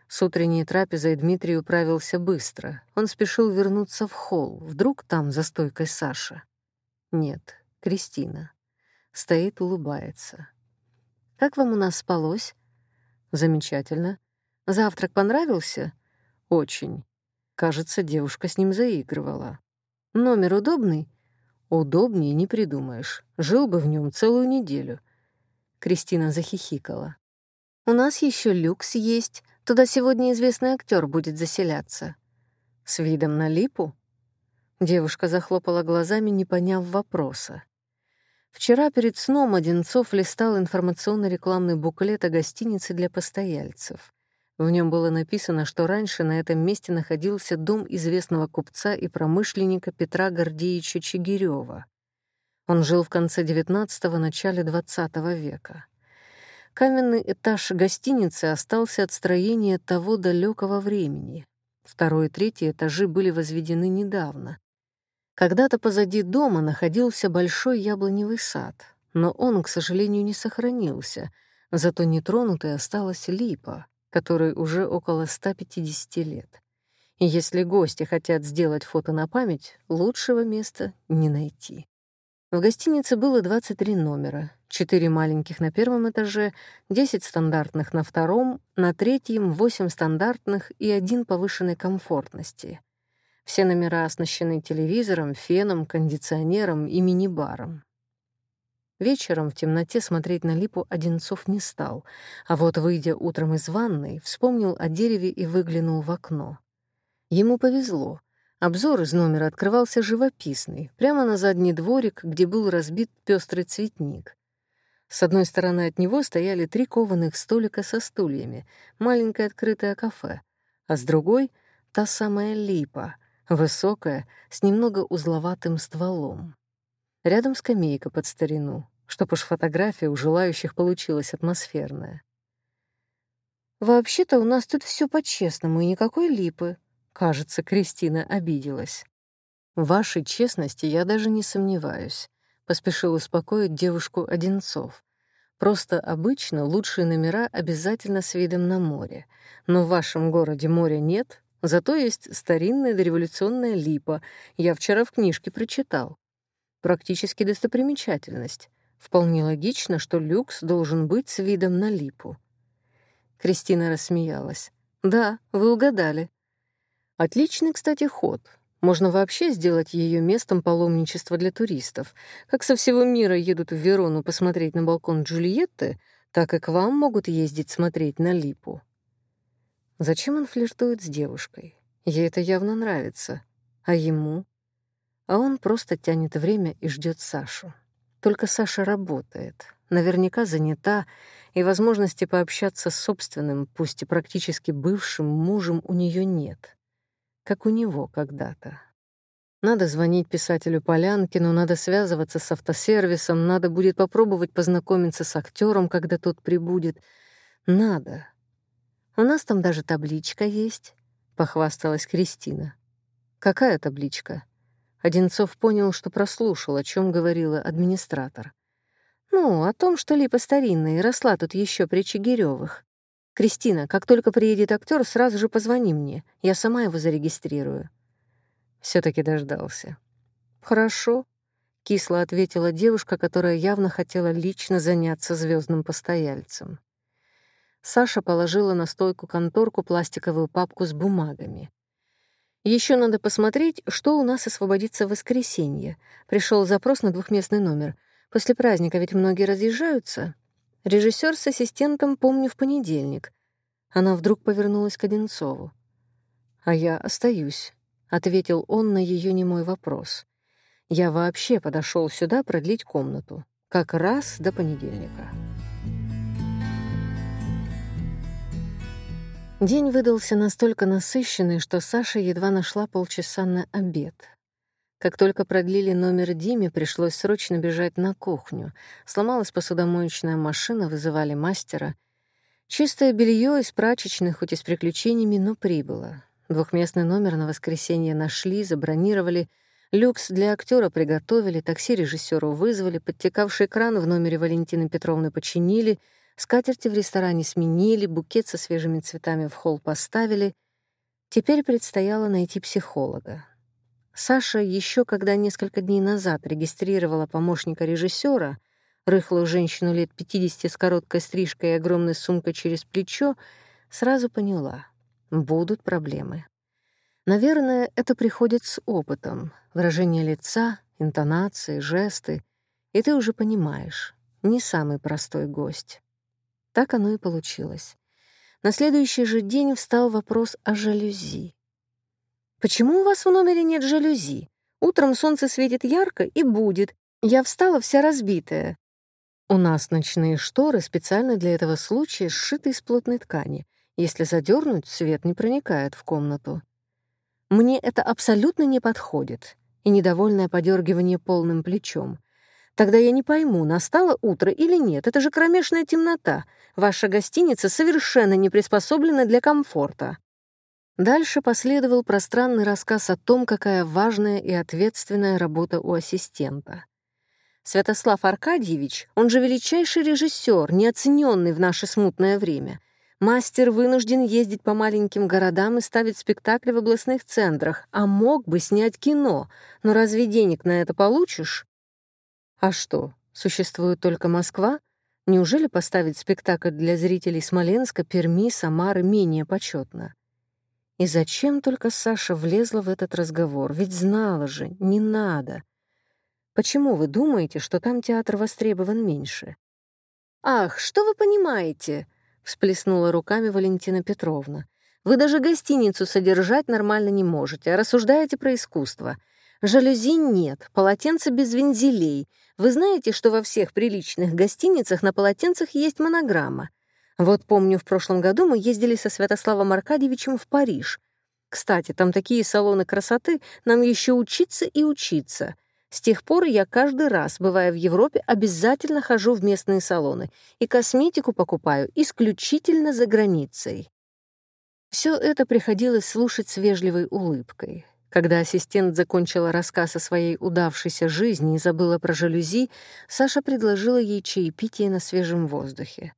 С утренней трапезой Дмитрий управился быстро. Он спешил вернуться в холл. Вдруг там за стойкой Саша. Нет, Кристина. Стоит, улыбается. «Как вам у нас спалось?» «Замечательно. Завтрак понравился?» «Очень. Кажется, девушка с ним заигрывала. Номер удобный?» «Удобнее не придумаешь. Жил бы в нем целую неделю». Кристина захихикала. «У нас еще люкс есть. Туда сегодня известный актер будет заселяться». «С видом на липу?» Девушка захлопала глазами, не поняв вопроса. Вчера перед сном Одинцов листал информационно-рекламный буклет о гостинице для постояльцев. В нем было написано, что раньше на этом месте находился дом известного купца и промышленника Петра Гордеевича Чигирёва. Он жил в конце XIX – начале XX века. Каменный этаж гостиницы остался от строения того далекого времени. Второй и третий этажи были возведены недавно. Когда-то позади дома находился большой яблоневый сад, но он, к сожалению, не сохранился, зато нетронутой осталась липа, которой уже около 150 лет. И если гости хотят сделать фото на память, лучшего места не найти. В гостинице было 23 номера, 4 маленьких на первом этаже, 10 стандартных на втором, на третьем 8 стандартных и один повышенной комфортности. Все номера оснащены телевизором, феном, кондиционером и мини-баром. Вечером в темноте смотреть на липу Одинцов не стал, а вот, выйдя утром из ванной, вспомнил о дереве и выглянул в окно. Ему повезло. Обзор из номера открывался живописный, прямо на задний дворик, где был разбит пестрый цветник. С одной стороны от него стояли три кованых столика со стульями, маленькое открытое кафе, а с другой — та самая липа — Высокая, с немного узловатым стволом. Рядом скамейка под старину, чтоб уж фотография у желающих получилась атмосферная. «Вообще-то у нас тут все по-честному и никакой липы», — кажется, Кристина обиделась. «В вашей честности я даже не сомневаюсь», — поспешил успокоить девушку Одинцов. «Просто обычно лучшие номера обязательно с видом на море, но в вашем городе моря нет, Зато есть старинная дореволюционная липа. Я вчера в книжке прочитал. Практически достопримечательность. Вполне логично, что люкс должен быть с видом на липу. Кристина рассмеялась. «Да, вы угадали. Отличный, кстати, ход. Можно вообще сделать ее местом паломничества для туристов. Как со всего мира едут в Верону посмотреть на балкон Джульетты, так и к вам могут ездить смотреть на липу. Зачем он флиртует с девушкой? Ей это явно нравится. А ему? А он просто тянет время и ждет Сашу. Только Саша работает, наверняка занята, и возможности пообщаться с собственным, пусть и практически бывшим мужем у нее нет. Как у него когда-то. Надо звонить писателю Полянкину, надо связываться с автосервисом, надо будет попробовать познакомиться с актером, когда тот прибудет. Надо. У нас там даже табличка есть, — похвасталась Кристина. Какая табличка? Одинцов понял, что прослушал, о чем говорила администратор. Ну, о том, что липа старинная и росла тут еще при Чигирёвых. Кристина, как только приедет актер, сразу же позвони мне. Я сама его зарегистрирую все таки дождался. «Хорошо», — кисло ответила девушка, которая явно хотела лично заняться звездным постояльцем. Саша положила на стойку конторку пластиковую папку с бумагами. Еще надо посмотреть, что у нас освободится в воскресенье. Пришел запрос на двухместный номер. После праздника ведь многие разъезжаются. Режиссер с ассистентом помню в понедельник. Она вдруг повернулась к Одинцову. А я остаюсь. — ответил он на ее немой вопрос. «Я вообще подошел сюда продлить комнату. Как раз до понедельника». День выдался настолько насыщенный, что Саша едва нашла полчаса на обед. Как только продлили номер Диме, пришлось срочно бежать на кухню. Сломалась посудомоечная машина, вызывали мастера. Чистое белье из прачечных, хоть и с приключениями, но прибыло. Двухместный номер на воскресенье нашли, забронировали, люкс для актера приготовили, такси режиссеру вызвали, подтекавший кран в номере Валентины Петровны починили, скатерти в ресторане сменили, букет со свежими цветами в холл поставили. Теперь предстояло найти психолога. Саша еще когда несколько дней назад регистрировала помощника режиссера, рыхлую женщину лет 50 с короткой стрижкой и огромной сумкой через плечо, сразу поняла — будут проблемы. Наверное, это приходит с опытом. Выражение лица, интонации, жесты. И ты уже понимаешь, не самый простой гость. Так оно и получилось. На следующий же день встал вопрос о жалюзи. «Почему у вас в номере нет жалюзи? Утром солнце светит ярко и будет. Я встала вся разбитая. У нас ночные шторы специально для этого случая сшиты из плотной ткани. Если задернуть, свет не проникает в комнату. Мне это абсолютно не подходит. И недовольное подергивание полным плечом. Тогда я не пойму, настало утро или нет. Это же кромешная темнота. Ваша гостиница совершенно не приспособлена для комфорта. Дальше последовал пространный рассказ о том, какая важная и ответственная работа у ассистента. Святослав Аркадьевич, он же величайший режиссер, неоцененный в наше смутное время. Мастер вынужден ездить по маленьким городам и ставить спектакли в областных центрах, а мог бы снять кино. Но разве денег на это получишь? А что, существует только Москва? Неужели поставить спектакль для зрителей Смоленска, Перми, Самары менее почетно? И зачем только Саша влезла в этот разговор? Ведь знала же, не надо. Почему вы думаете, что там театр востребован меньше? «Ах, что вы понимаете?» всплеснула руками Валентина Петровна. «Вы даже гостиницу содержать нормально не можете, а рассуждаете про искусство. Жалюзи нет, полотенца без вензелей. Вы знаете, что во всех приличных гостиницах на полотенцах есть монограмма? Вот помню, в прошлом году мы ездили со Святославом Аркадьевичем в Париж. Кстати, там такие салоны красоты, нам еще учиться и учиться. С тех пор я каждый раз, бывая в Европе, обязательно хожу в местные салоны и косметику покупаю исключительно за границей. Все это приходилось слушать с вежливой улыбкой. Когда ассистент закончила рассказ о своей удавшейся жизни и забыла про жалюзи, Саша предложила ей чаепитие на свежем воздухе.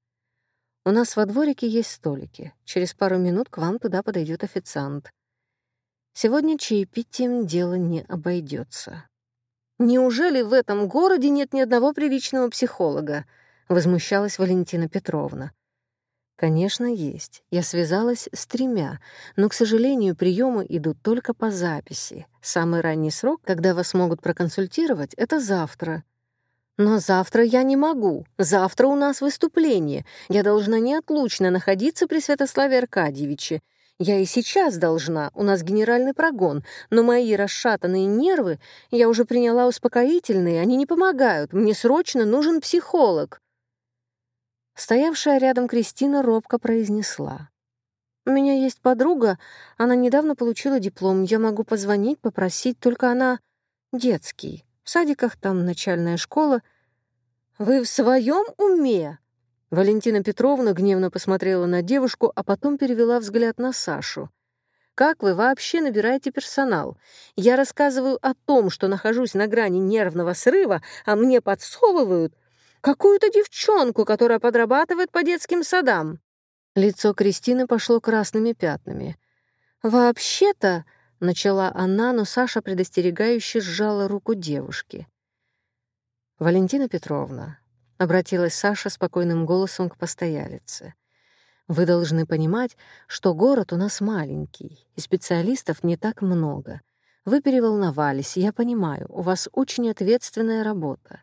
«У нас во дворике есть столики. Через пару минут к вам туда подойдет официант. Сегодня чаепитием дело не обойдется. «Неужели в этом городе нет ни одного приличного психолога?» — возмущалась Валентина Петровна. «Конечно, есть. Я связалась с тремя, но, к сожалению, приемы идут только по записи. Самый ранний срок, когда вас могут проконсультировать, — это завтра». Но завтра я не могу. Завтра у нас выступление. Я должна неотлучно находиться при Святославе Аркадьевиче. Я и сейчас должна, у нас генеральный прогон, но мои расшатанные нервы, я уже приняла успокоительные, они не помогают, мне срочно нужен психолог. Стоявшая рядом Кристина робко произнесла. «У меня есть подруга, она недавно получила диплом, я могу позвонить, попросить, только она детский. В садиках там начальная школа. Вы в своем уме? Валентина Петровна гневно посмотрела на девушку, а потом перевела взгляд на Сашу. «Как вы вообще набираете персонал? Я рассказываю о том, что нахожусь на грани нервного срыва, а мне подсовывают какую-то девчонку, которая подрабатывает по детским садам». Лицо Кристины пошло красными пятнами. «Вообще-то...» — начала она, но Саша предостерегающе сжала руку девушки. «Валентина Петровна», — обратилась Саша спокойным голосом к постоялице, «вы должны понимать, что город у нас маленький, и специалистов не так много. Вы переволновались, я понимаю, у вас очень ответственная работа».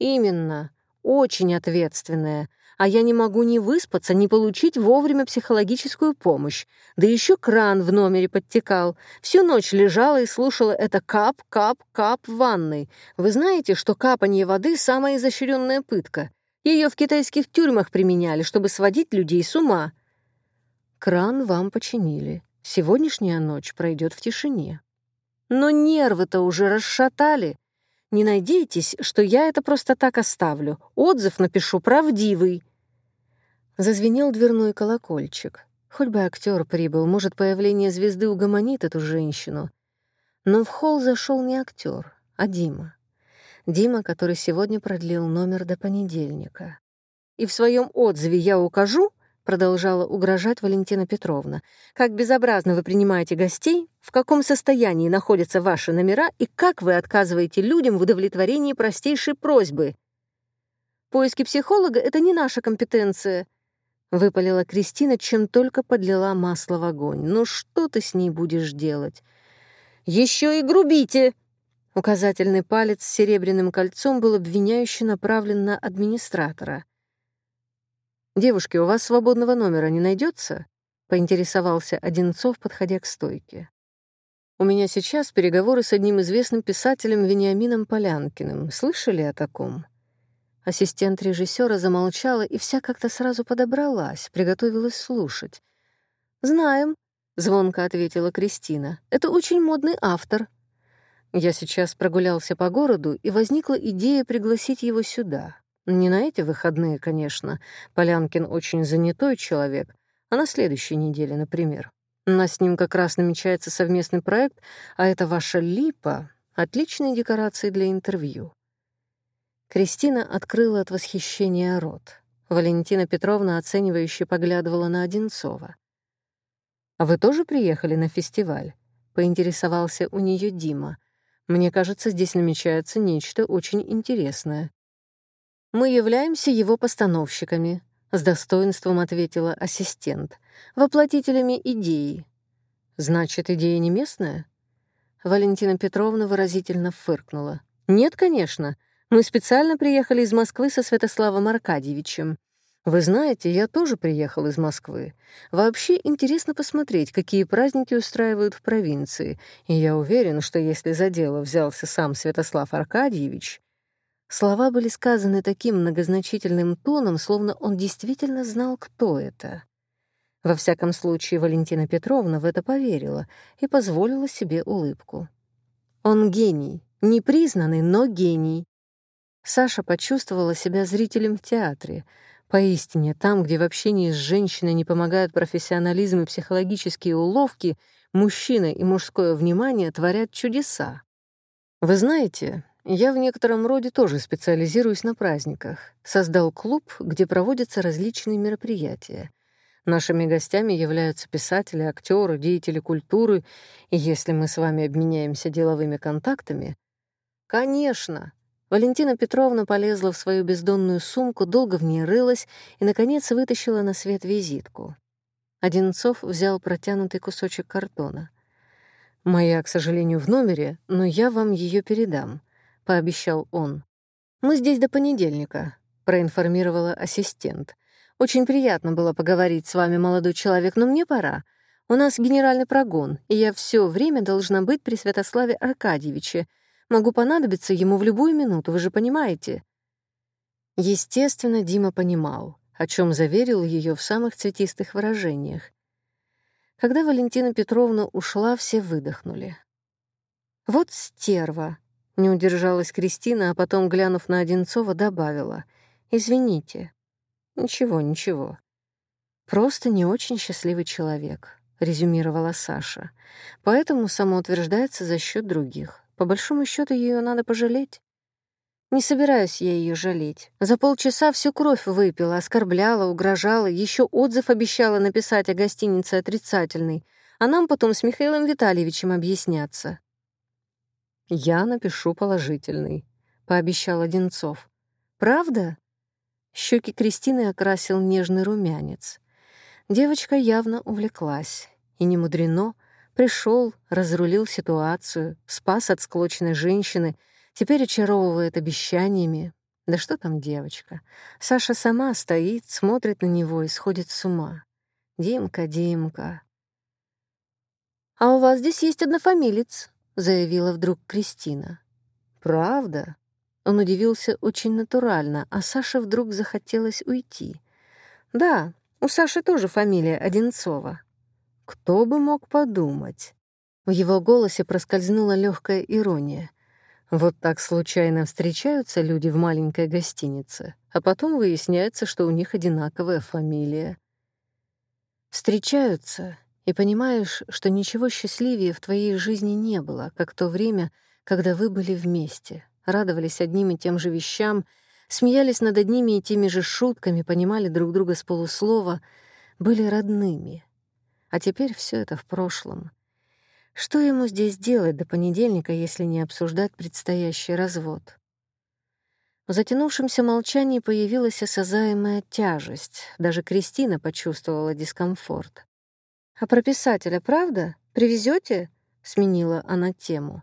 «Именно, очень ответственная», а я не могу ни выспаться, ни получить вовремя психологическую помощь. Да еще кран в номере подтекал. Всю ночь лежала и слушала это кап, кап, кап в ванной. Вы знаете, что капание воды — самая изощренная пытка. Ее в китайских тюрьмах применяли, чтобы сводить людей с ума. Кран вам починили. Сегодняшняя ночь пройдет в тишине. Но нервы-то уже расшатали. Не надейтесь, что я это просто так оставлю. Отзыв напишу правдивый. Зазвенел дверной колокольчик. Хоть бы актер прибыл, может, появление звезды угомонит эту женщину. Но в холл зашел не актер, а Дима. Дима, который сегодня продлил номер до понедельника. «И в своем отзыве я укажу», — продолжала угрожать Валентина Петровна, «как безобразно вы принимаете гостей, в каком состоянии находятся ваши номера и как вы отказываете людям в удовлетворении простейшей просьбы. Поиски психолога — это не наша компетенция», — выпалила Кристина, чем только подлила масло в огонь. «Ну что ты с ней будешь делать?» «Еще и грубите!» Указательный палец с серебряным кольцом был обвиняюще направлен на администратора. «Девушки, у вас свободного номера не найдется? поинтересовался Одинцов, подходя к стойке. «У меня сейчас переговоры с одним известным писателем Вениамином Полянкиным. Слышали о таком?» Ассистент режиссера замолчала и вся как-то сразу подобралась, приготовилась слушать. «Знаем», — звонко ответила Кристина. «Это очень модный автор». Я сейчас прогулялся по городу, и возникла идея пригласить его сюда. Не на эти выходные, конечно. Полянкин очень занятой человек, а на следующей неделе, например. У нас с ним как раз намечается совместный проект, а это ваша липа — отличные декорации для интервью. Кристина открыла от восхищения рот. Валентина Петровна оценивающе поглядывала на Одинцова. «А вы тоже приехали на фестиваль?» — поинтересовался у нее Дима. «Мне кажется, здесь намечается нечто очень интересное». «Мы являемся его постановщиками», — с достоинством ответила ассистент, «воплотителями идеи». «Значит, идея не местная?» Валентина Петровна выразительно фыркнула. «Нет, конечно. Мы специально приехали из Москвы со Святославом Аркадьевичем. Вы знаете, я тоже приехал из Москвы. Вообще интересно посмотреть, какие праздники устраивают в провинции, и я уверен, что если за дело взялся сам Святослав Аркадьевич... Слова были сказаны таким многозначительным тоном, словно он действительно знал, кто это. Во всяком случае, Валентина Петровна в это поверила и позволила себе улыбку. Он гений, непризнанный, но гений. Саша почувствовала себя зрителем в театре. Поистине, там, где в общении с женщиной не помогают профессионализм и психологические уловки, мужчина и мужское внимание творят чудеса. Вы знаете, я в некотором роде тоже специализируюсь на праздниках. Создал клуб, где проводятся различные мероприятия. Нашими гостями являются писатели, актеры, деятели культуры, и если мы с вами обменяемся деловыми контактами... Конечно, Валентина Петровна полезла в свою бездонную сумку, долго в ней рылась и, наконец, вытащила на свет визитку. Одинцов взял протянутый кусочек картона. «Моя, к сожалению, в номере, но я вам ее передам», — пообещал он. «Мы здесь до понедельника», — проинформировала ассистент. «Очень приятно было поговорить с вами, молодой человек, но мне пора. У нас генеральный прогон, и я все время должна быть при Святославе Аркадьевиче. Могу понадобиться ему в любую минуту, вы же понимаете?» Естественно, Дима понимал, о чем заверил ее в самых цветистых выражениях. Когда Валентина Петровна ушла, все выдохнули. «Вот стерва!» — не удержалась Кристина, а потом, глянув на Одинцова, добавила. «Извините». «Ничего, ничего. Просто не очень счастливый человек», — резюмировала Саша. «Поэтому самоутверждается за счет других. По большому счету ее надо пожалеть». Не собираюсь я ее жалеть. За полчаса всю кровь выпила, оскорбляла, угрожала, еще отзыв обещала написать о гостинице отрицательный, а нам потом с Михаилом Витальевичем объясняться. «Я напишу положительный», — пообещал Одинцов. «Правда?» Щеки Кристины окрасил нежный румянец. Девочка явно увлеклась, и не мудрено, пришел, разрулил ситуацию, спас от склоченной женщины — Теперь очаровывает обещаниями. Да что там девочка? Саша сама стоит, смотрит на него и сходит с ума. Димка, Димка. «А у вас здесь есть однофамилец», — заявила вдруг Кристина. «Правда?» Он удивился очень натурально, а Саше вдруг захотелось уйти. «Да, у Саши тоже фамилия Одинцова». «Кто бы мог подумать?» В его голосе проскользнула легкая ирония. Вот так случайно встречаются люди в маленькой гостинице, а потом выясняется, что у них одинаковая фамилия. Встречаются, и понимаешь, что ничего счастливее в твоей жизни не было, как то время, когда вы были вместе, радовались одним и тем же вещам, смеялись над одними и теми же шутками, понимали друг друга с полуслова, были родными. А теперь все это в прошлом. Что ему здесь делать до понедельника, если не обсуждать предстоящий развод? В затянувшемся молчании появилась осязаемая тяжесть. Даже Кристина почувствовала дискомфорт. «А про писателя, правда? Привезете? сменила она тему.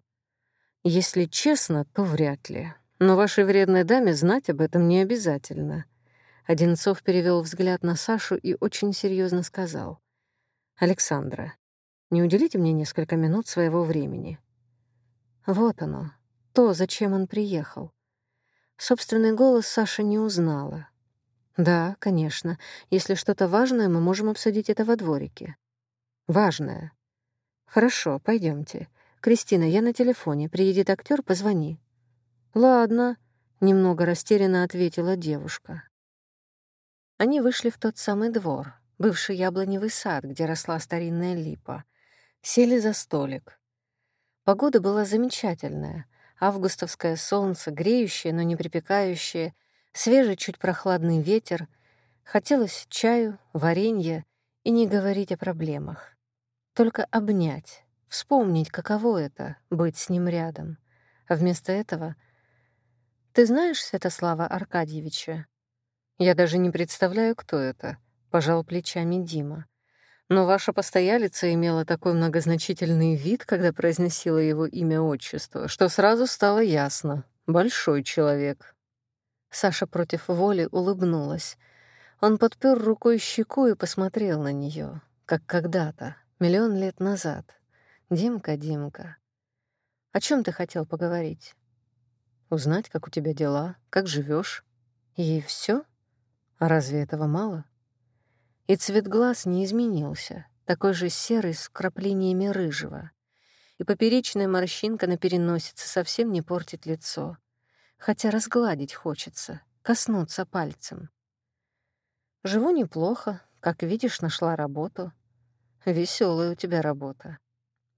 «Если честно, то вряд ли. Но вашей вредной даме знать об этом не обязательно». Одинцов перевел взгляд на Сашу и очень серьезно сказал. «Александра, не уделите мне несколько минут своего времени. Вот оно, то, зачем он приехал. Собственный голос Саша не узнала. Да, конечно, если что-то важное, мы можем обсудить это во дворике. Важное. Хорошо, пойдемте. Кристина, я на телефоне. Приедет актер, позвони. Ладно, немного растерянно ответила девушка. Они вышли в тот самый двор, бывший яблоневый сад, где росла старинная липа — Сели за столик. Погода была замечательная. Августовское солнце, греющее, но не припекающее, свежий, чуть прохладный ветер. Хотелось чаю, варенья и не говорить о проблемах. Только обнять, вспомнить, каково это — быть с ним рядом. А вместо этого... «Ты знаешь Святослава Аркадьевича?» «Я даже не представляю, кто это», — пожал плечами Дима. Но ваша постоялица имела такой многозначительный вид, когда произносила его имя-отчество, что сразу стало ясно — большой человек. Саша против воли улыбнулась. Он подпер рукой щеку и посмотрел на нее, как когда-то, миллион лет назад. «Димка, Димка, о чем ты хотел поговорить? Узнать, как у тебя дела, как живешь, И все? А разве этого мало?» И цвет глаз не изменился, такой же серый с вкраплениями рыжего. И поперечная морщинка на переносице совсем не портит лицо. Хотя разгладить хочется, коснуться пальцем. Живу неплохо, как видишь, нашла работу. Веселая у тебя работа.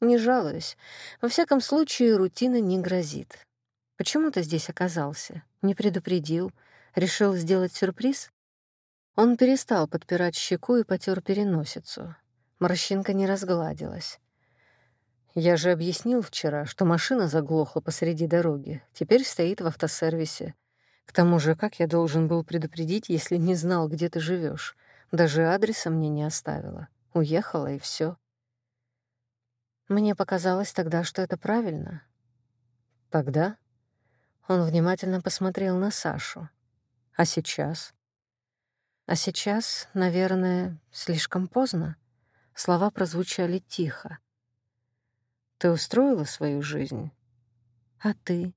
Не жалуюсь. Во всяком случае, рутина не грозит. Почему ты здесь оказался? Не предупредил? Решил сделать сюрприз? Он перестал подпирать щеку и потер переносицу. Морщинка не разгладилась. «Я же объяснил вчера, что машина заглохла посреди дороги. Теперь стоит в автосервисе. К тому же, как я должен был предупредить, если не знал, где ты живешь? Даже адреса мне не оставила. Уехала, и все. Мне показалось тогда, что это правильно. Тогда? Он внимательно посмотрел на Сашу. А сейчас? А сейчас, наверное, слишком поздно. Слова прозвучали тихо. Ты устроила свою жизнь? А ты?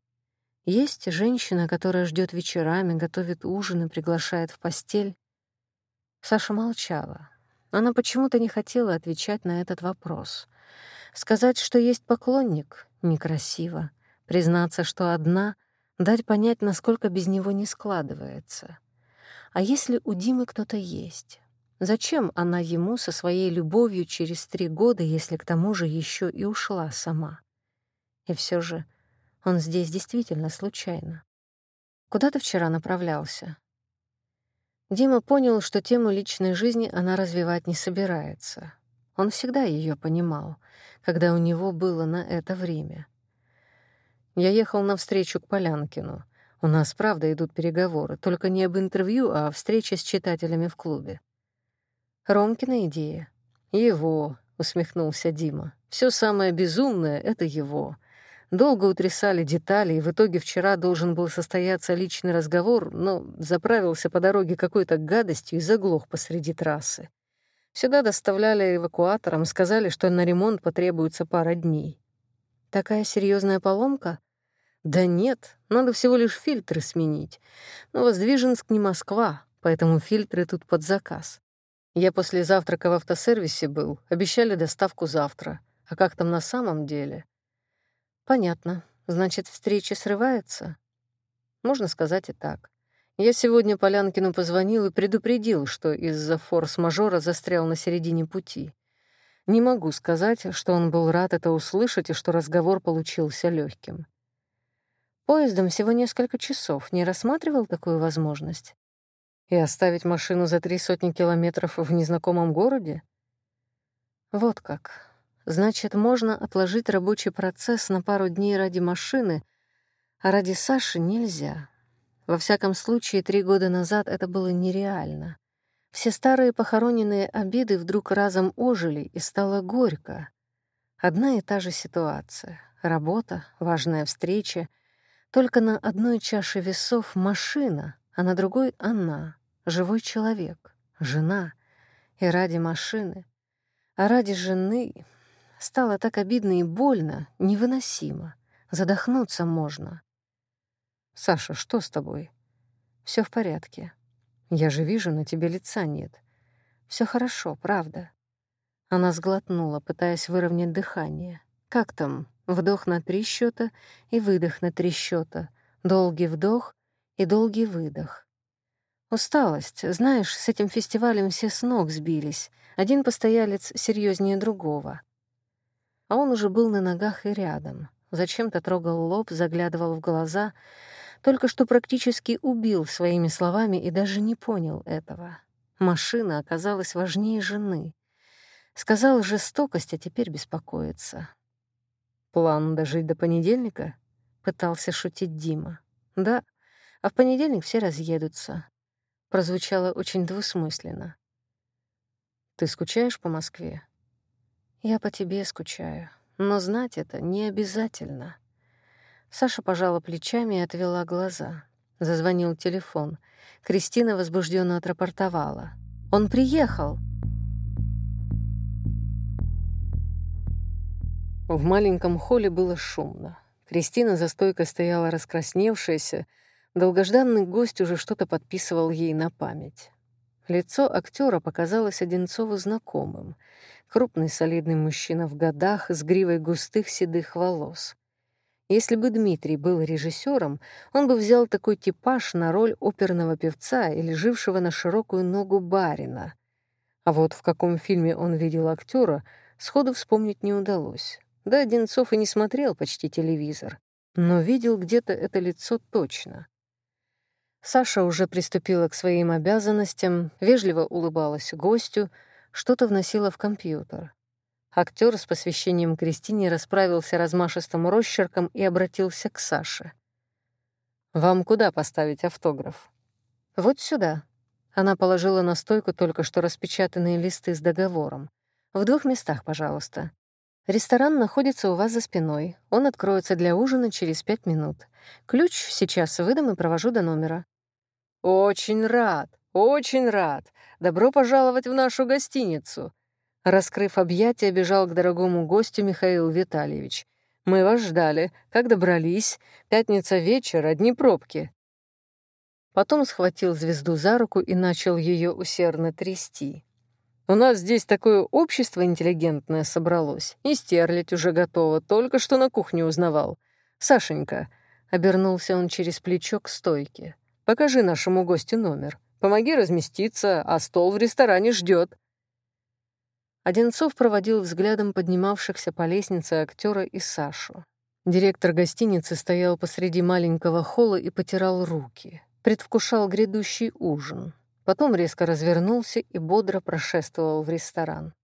Есть женщина, которая ждет вечерами, готовит ужин и приглашает в постель? Саша молчала. Она почему-то не хотела отвечать на этот вопрос. Сказать, что есть поклонник, некрасиво. Признаться, что одна, дать понять, насколько без него не складывается. А если у Димы кто-то есть? Зачем она ему со своей любовью через три года, если к тому же еще и ушла сама? И все же он здесь действительно случайно. Куда ты вчера направлялся? Дима понял, что тему личной жизни она развивать не собирается. Он всегда ее понимал, когда у него было на это время. Я ехал навстречу к Полянкину. У нас, правда, идут переговоры, только не об интервью, а о встрече с читателями в клубе. Ромкина идея. Его, усмехнулся Дима. Все самое безумное — это его. Долго утрясали детали, и в итоге вчера должен был состояться личный разговор, но заправился по дороге какой-то гадостью и заглох посреди трассы. Сюда доставляли эвакуатором, сказали, что на ремонт потребуется пара дней. Такая серьезная поломка? Да нет, надо всего лишь фильтры сменить. Но Воздвиженск не Москва, поэтому фильтры тут под заказ. Я после завтрака в автосервисе был, обещали доставку завтра. А как там на самом деле? Понятно. Значит, встреча срывается? Можно сказать и так. Я сегодня Полянкину позвонил и предупредил, что из-за форс-мажора застрял на середине пути. Не могу сказать, что он был рад это услышать и что разговор получился легким. Поездом всего несколько часов не рассматривал такую возможность? И оставить машину за три сотни километров в незнакомом городе? Вот как. Значит, можно отложить рабочий процесс на пару дней ради машины, а ради Саши нельзя. Во всяком случае, три года назад это было нереально. Все старые похороненные обиды вдруг разом ожили, и стало горько. Одна и та же ситуация. Работа, важная встреча. Только на одной чаше весов машина, а на другой — она, живой человек, жена. И ради машины, а ради жены Стало так обидно и больно, невыносимо. Задохнуться можно. «Саша, что с тобой?» Все в порядке. Я же вижу, на тебе лица нет. Все хорошо, правда». Она сглотнула, пытаясь выровнять дыхание. «Как там? Вдох на три счета и выдох на три счета. Долгий вдох и долгий выдох. Усталость. Знаешь, с этим фестивалем все с ног сбились. Один постоялец серьезнее другого а он уже был на ногах и рядом. Зачем-то трогал лоб, заглядывал в глаза, только что практически убил своими словами и даже не понял этого. Машина оказалась важнее жены. Сказал жестокость, а теперь беспокоится. «План дожить до понедельника?» — пытался шутить Дима. «Да, а в понедельник все разъедутся». Прозвучало очень двусмысленно. «Ты скучаешь по Москве?» Я по тебе скучаю, но знать это не обязательно. Саша пожала плечами и отвела глаза. Зазвонил телефон. Кристина возбужденно отрапортовала. «Он приехал!» В маленьком холле было шумно. Кристина за стойкой стояла раскрасневшаяся. Долгожданный гость уже что-то подписывал ей на память. Лицо актера показалось Одинцову знакомым. Крупный солидный мужчина в годах с гривой густых седых волос. Если бы Дмитрий был режиссером, он бы взял такой типаж на роль оперного певца или жившего на широкую ногу барина. А вот в каком фильме он видел актера, сходу вспомнить не удалось. Да, Одинцов и не смотрел почти телевизор, но видел где-то это лицо точно. Саша уже приступила к своим обязанностям, вежливо улыбалась гостю, что-то вносила в компьютер. Актер с посвящением Кристине расправился размашистым росчерком и обратился к Саше. «Вам куда поставить автограф?» «Вот сюда». Она положила на стойку только что распечатанные листы с договором. «В двух местах, пожалуйста». Ресторан находится у вас за спиной. Он откроется для ужина через пять минут. Ключ сейчас выдам и провожу до номера». «Очень рад, очень рад. Добро пожаловать в нашу гостиницу». Раскрыв объятия, бежал к дорогому гостю Михаил Витальевич. «Мы вас ждали. Как добрались? Пятница вечер, одни пробки». Потом схватил звезду за руку и начал ее усердно трясти. «У нас здесь такое общество интеллигентное собралось. И стерлить уже готово, только что на кухне узнавал. Сашенька», — обернулся он через плечо к стойке, — «покажи нашему гостю номер. Помоги разместиться, а стол в ресторане ждет. Одинцов проводил взглядом поднимавшихся по лестнице актера и Сашу. Директор гостиницы стоял посреди маленького холла и потирал руки. Предвкушал грядущий ужин. Потом резко развернулся и бодро прошествовал в ресторан.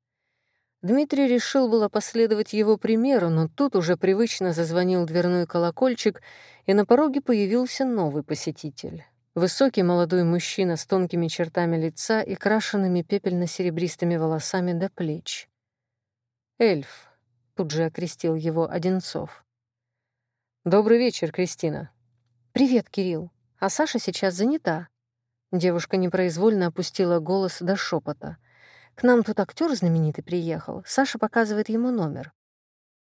Дмитрий решил было последовать его примеру, но тут уже привычно зазвонил дверной колокольчик, и на пороге появился новый посетитель. Высокий молодой мужчина с тонкими чертами лица и крашенными пепельно-серебристыми волосами до плеч. «Эльф», — тут же окрестил его Одинцов. «Добрый вечер, Кристина». «Привет, Кирилл. А Саша сейчас занята». Девушка непроизвольно опустила голос до шепота. «К нам тут актер знаменитый приехал. Саша показывает ему номер».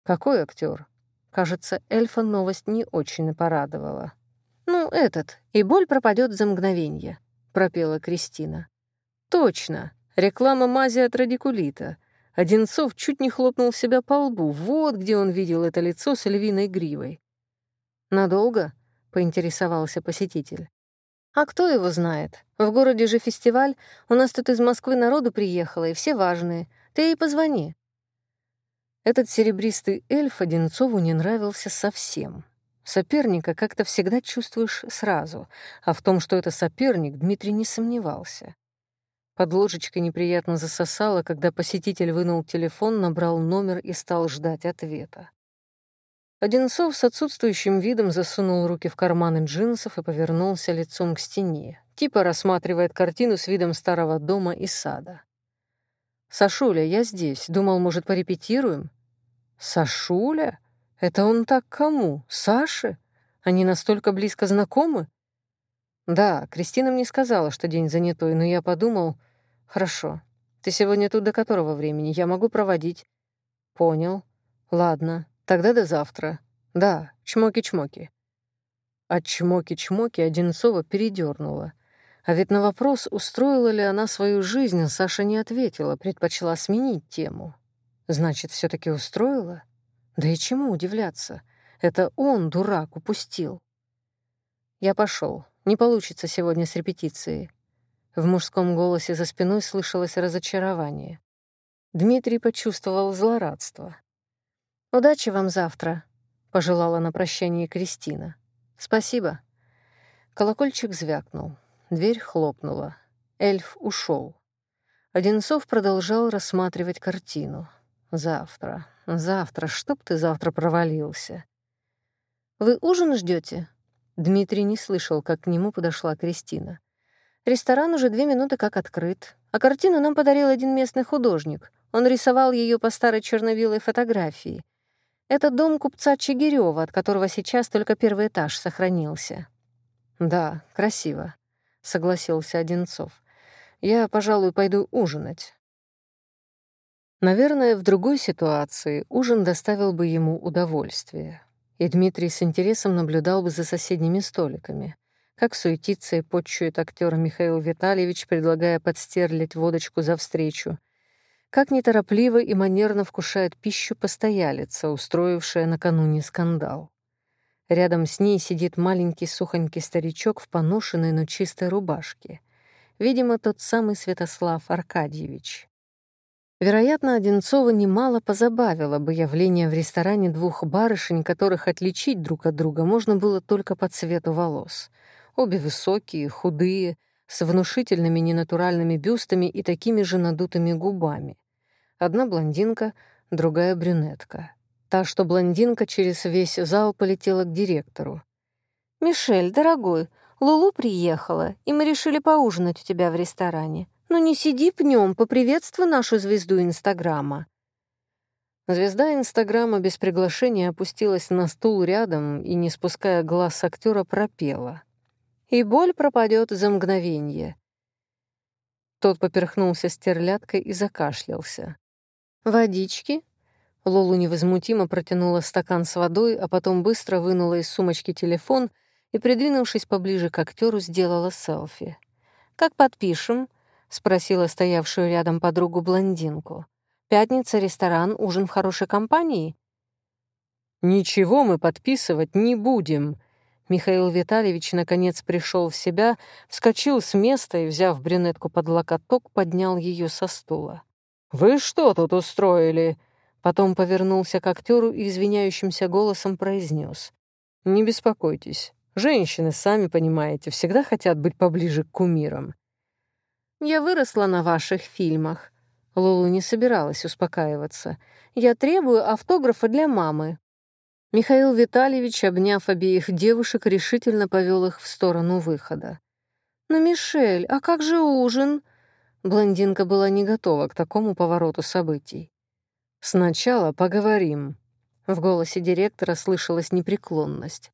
«Какой актер? Кажется, эльфа новость не очень порадовала. «Ну, этот, и боль пропадет за мгновение», — пропела Кристина. «Точно, реклама мази от радикулита». Одинцов чуть не хлопнул себя по лбу. Вот где он видел это лицо с львиной гривой. «Надолго?» — поинтересовался посетитель. «А кто его знает? В городе же фестиваль. У нас тут из Москвы народу приехало, и все важные. Ты ей позвони». Этот серебристый эльф Одинцову не нравился совсем. Соперника как-то всегда чувствуешь сразу, а в том, что это соперник, Дмитрий не сомневался. Под ложечкой неприятно засосало, когда посетитель вынул телефон, набрал номер и стал ждать ответа. Одинцов с отсутствующим видом засунул руки в карманы джинсов и повернулся лицом к стене, типа рассматривает картину с видом старого дома и сада. «Сашуля, я здесь. Думал, может, порепетируем?» «Сашуля?» Это он так кому? Саше? Они настолько близко знакомы? Да, Кристина мне сказала, что день занятой, но я подумал... Хорошо. Ты сегодня тут до которого времени? Я могу проводить. Понял. Ладно. Тогда до завтра. Да, чмоки-чмоки. От чмоки-чмоки Одинцова передернула. А ведь на вопрос, устроила ли она свою жизнь, Саша не ответила, предпочла сменить тему. Значит, все таки устроила? Да и чему удивляться? Это он, дурак, упустил. Я пошел. Не получится сегодня с репетицией. В мужском голосе за спиной слышалось разочарование. Дмитрий почувствовал злорадство. «Удачи вам завтра», — пожелала на прощание Кристина. «Спасибо». Колокольчик звякнул. Дверь хлопнула. Эльф ушел. Одинцов продолжал рассматривать картину. Завтра, завтра, чтоб ты завтра провалился. Вы ужин ждете? Дмитрий не слышал, как к нему подошла Кристина. Ресторан уже две минуты как открыт, а картину нам подарил один местный художник. Он рисовал ее по старой черновилой фотографии. Это дом купца Чигирева, от которого сейчас только первый этаж сохранился. «Да, красиво», — согласился Одинцов. «Я, пожалуй, пойду ужинать. Наверное, в другой ситуации ужин доставил бы ему удовольствие, и Дмитрий с интересом наблюдал бы за соседними столиками, как суетится и подчует актер Михаил Витальевич, предлагая подстерлить водочку за встречу, как неторопливо и манерно вкушает пищу постоялица, устроившая накануне скандал. Рядом с ней сидит маленький сухонький старичок в поношенной, но чистой рубашке. Видимо, тот самый Святослав Аркадьевич. Вероятно, Одинцова немало позабавило бы явление в ресторане двух барышень, которых отличить друг от друга можно было только по цвету волос. Обе высокие, худые, с внушительными ненатуральными бюстами и такими же надутыми губами. Одна блондинка, другая брюнетка. Та, что блондинка, через весь зал полетела к директору. «Мишель, дорогой, Лулу приехала, и мы решили поужинать у тебя в ресторане. Ну не сиди пнем, поприветствуй нашу звезду Инстаграма». Звезда Инстаграма без приглашения опустилась на стул рядом и, не спуская глаз актера, пропела. «И боль пропадет за мгновение». Тот поперхнулся стерляткой и закашлялся. «Водички?» Лолу невозмутимо протянула стакан с водой, а потом быстро вынула из сумочки телефон и, придвинувшись поближе к актеру, сделала селфи. «Как подпишем?» — спросила стоявшую рядом подругу блондинку. «Пятница, ресторан, ужин в хорошей компании?»
«Ничего мы подписывать не будем», Михаил Витальевич наконец пришел в себя, вскочил с места и, взяв брюнетку под локоток, поднял ее со стула. «Вы что тут устроили?» Потом повернулся к актеру и извиняющимся голосом произнес. «Не беспокойтесь. Женщины, сами понимаете, всегда хотят быть поближе к кумирам».
«Я выросла на ваших фильмах». Лулу не собиралась успокаиваться. «Я требую автографа для мамы». Михаил Витальевич, обняв обеих девушек, решительно повел их в сторону выхода. «Но, Мишель, а как же ужин?» Блондинка была не готова к такому повороту событий.
«Сначала поговорим». В голосе директора слышалась непреклонность.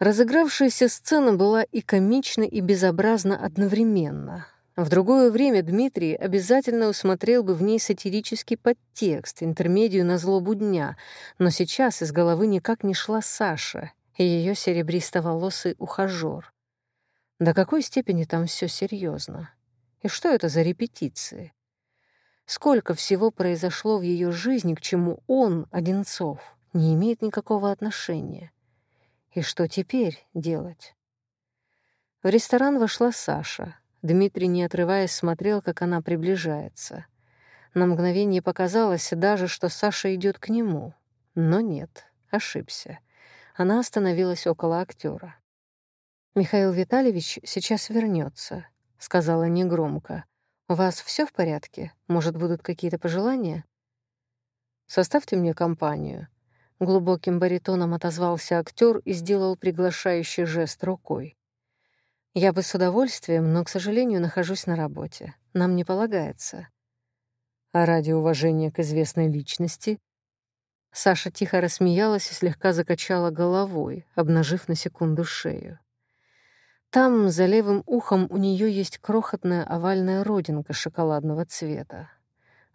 Разыгравшаяся сцена была и комична, и безобразна одновременно. В другое время Дмитрий обязательно усмотрел бы в ней сатирический подтекст, интермедию на злобу дня, но сейчас из головы никак не шла Саша и ее серебристо-волосый ухажер. До какой степени там все серьезно? И что это за репетиции? Сколько всего произошло в ее жизни, к чему он, Одинцов, не имеет никакого отношения? И что теперь делать? В ресторан вошла Саша. Дмитрий, не отрываясь, смотрел, как она приближается. На мгновение показалось даже, что Саша идет к нему. Но нет, ошибся. Она остановилась около актера. «Михаил Витальевич сейчас вернется, сказала негромко. «У вас все в порядке? Может, будут какие-то пожелания?» «Составьте мне компанию». Глубоким баритоном отозвался актер и сделал приглашающий жест рукой. «Я бы с удовольствием, но, к сожалению, нахожусь на работе. Нам не полагается». «А ради уважения к известной личности?» Саша тихо рассмеялась и слегка закачала головой, обнажив на секунду шею. Там, за левым ухом, у нее есть крохотная овальная родинка шоколадного цвета.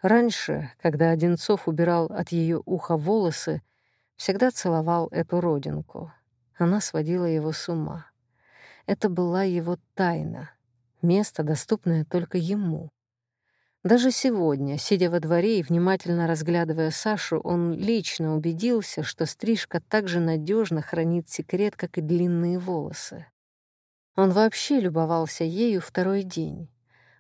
Раньше, когда Одинцов убирал от ее уха волосы, всегда целовал эту родинку. Она сводила его с ума. Это была его тайна, место, доступное только ему. Даже сегодня, сидя во дворе и внимательно разглядывая Сашу, он лично убедился, что стрижка так же надежно хранит секрет, как и длинные волосы. Он вообще любовался ею второй день.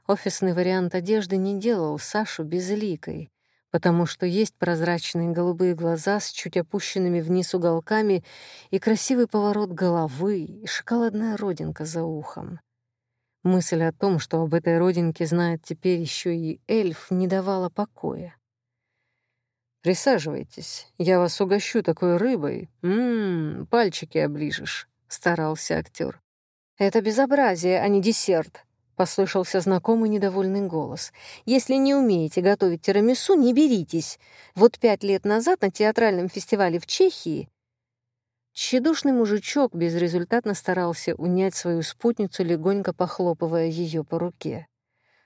Офисный вариант одежды не делал Сашу безликой, потому что есть прозрачные голубые глаза с чуть опущенными вниз уголками и красивый поворот головы, и шоколадная родинка за ухом. Мысль о том, что об этой родинке знает теперь еще и эльф, не давала покоя. «Присаживайтесь, я вас угощу такой рыбой. Ммм, пальчики оближешь», — старался актер.
«Это безобразие, а не десерт», — послышался знакомый недовольный голос. «Если не умеете готовить тирамису, не беритесь. Вот пять лет назад на театральном фестивале в Чехии Тщедушный мужичок безрезультатно старался унять свою спутницу, легонько похлопывая ее по руке.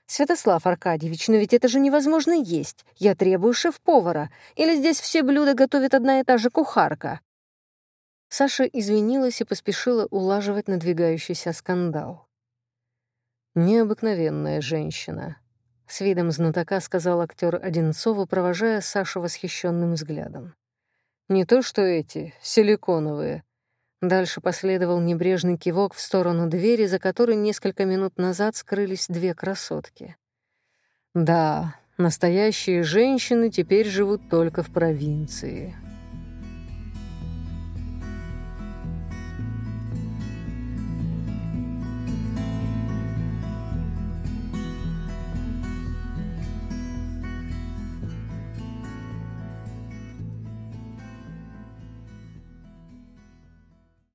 «Святослав Аркадьевич, но ведь это же невозможно есть. Я требую шеф-повара. Или здесь все блюда готовит одна и та же кухарка?» Саша извинилась и поспешила улаживать надвигающийся скандал.
«Необыкновенная женщина», — с видом знатока сказал актер Одинцова, провожая Сашу восхищенным взглядом. «Не то что эти, силиконовые». Дальше последовал небрежный кивок в сторону двери, за которой несколько минут назад скрылись две красотки. «Да, настоящие женщины теперь живут только в провинции»,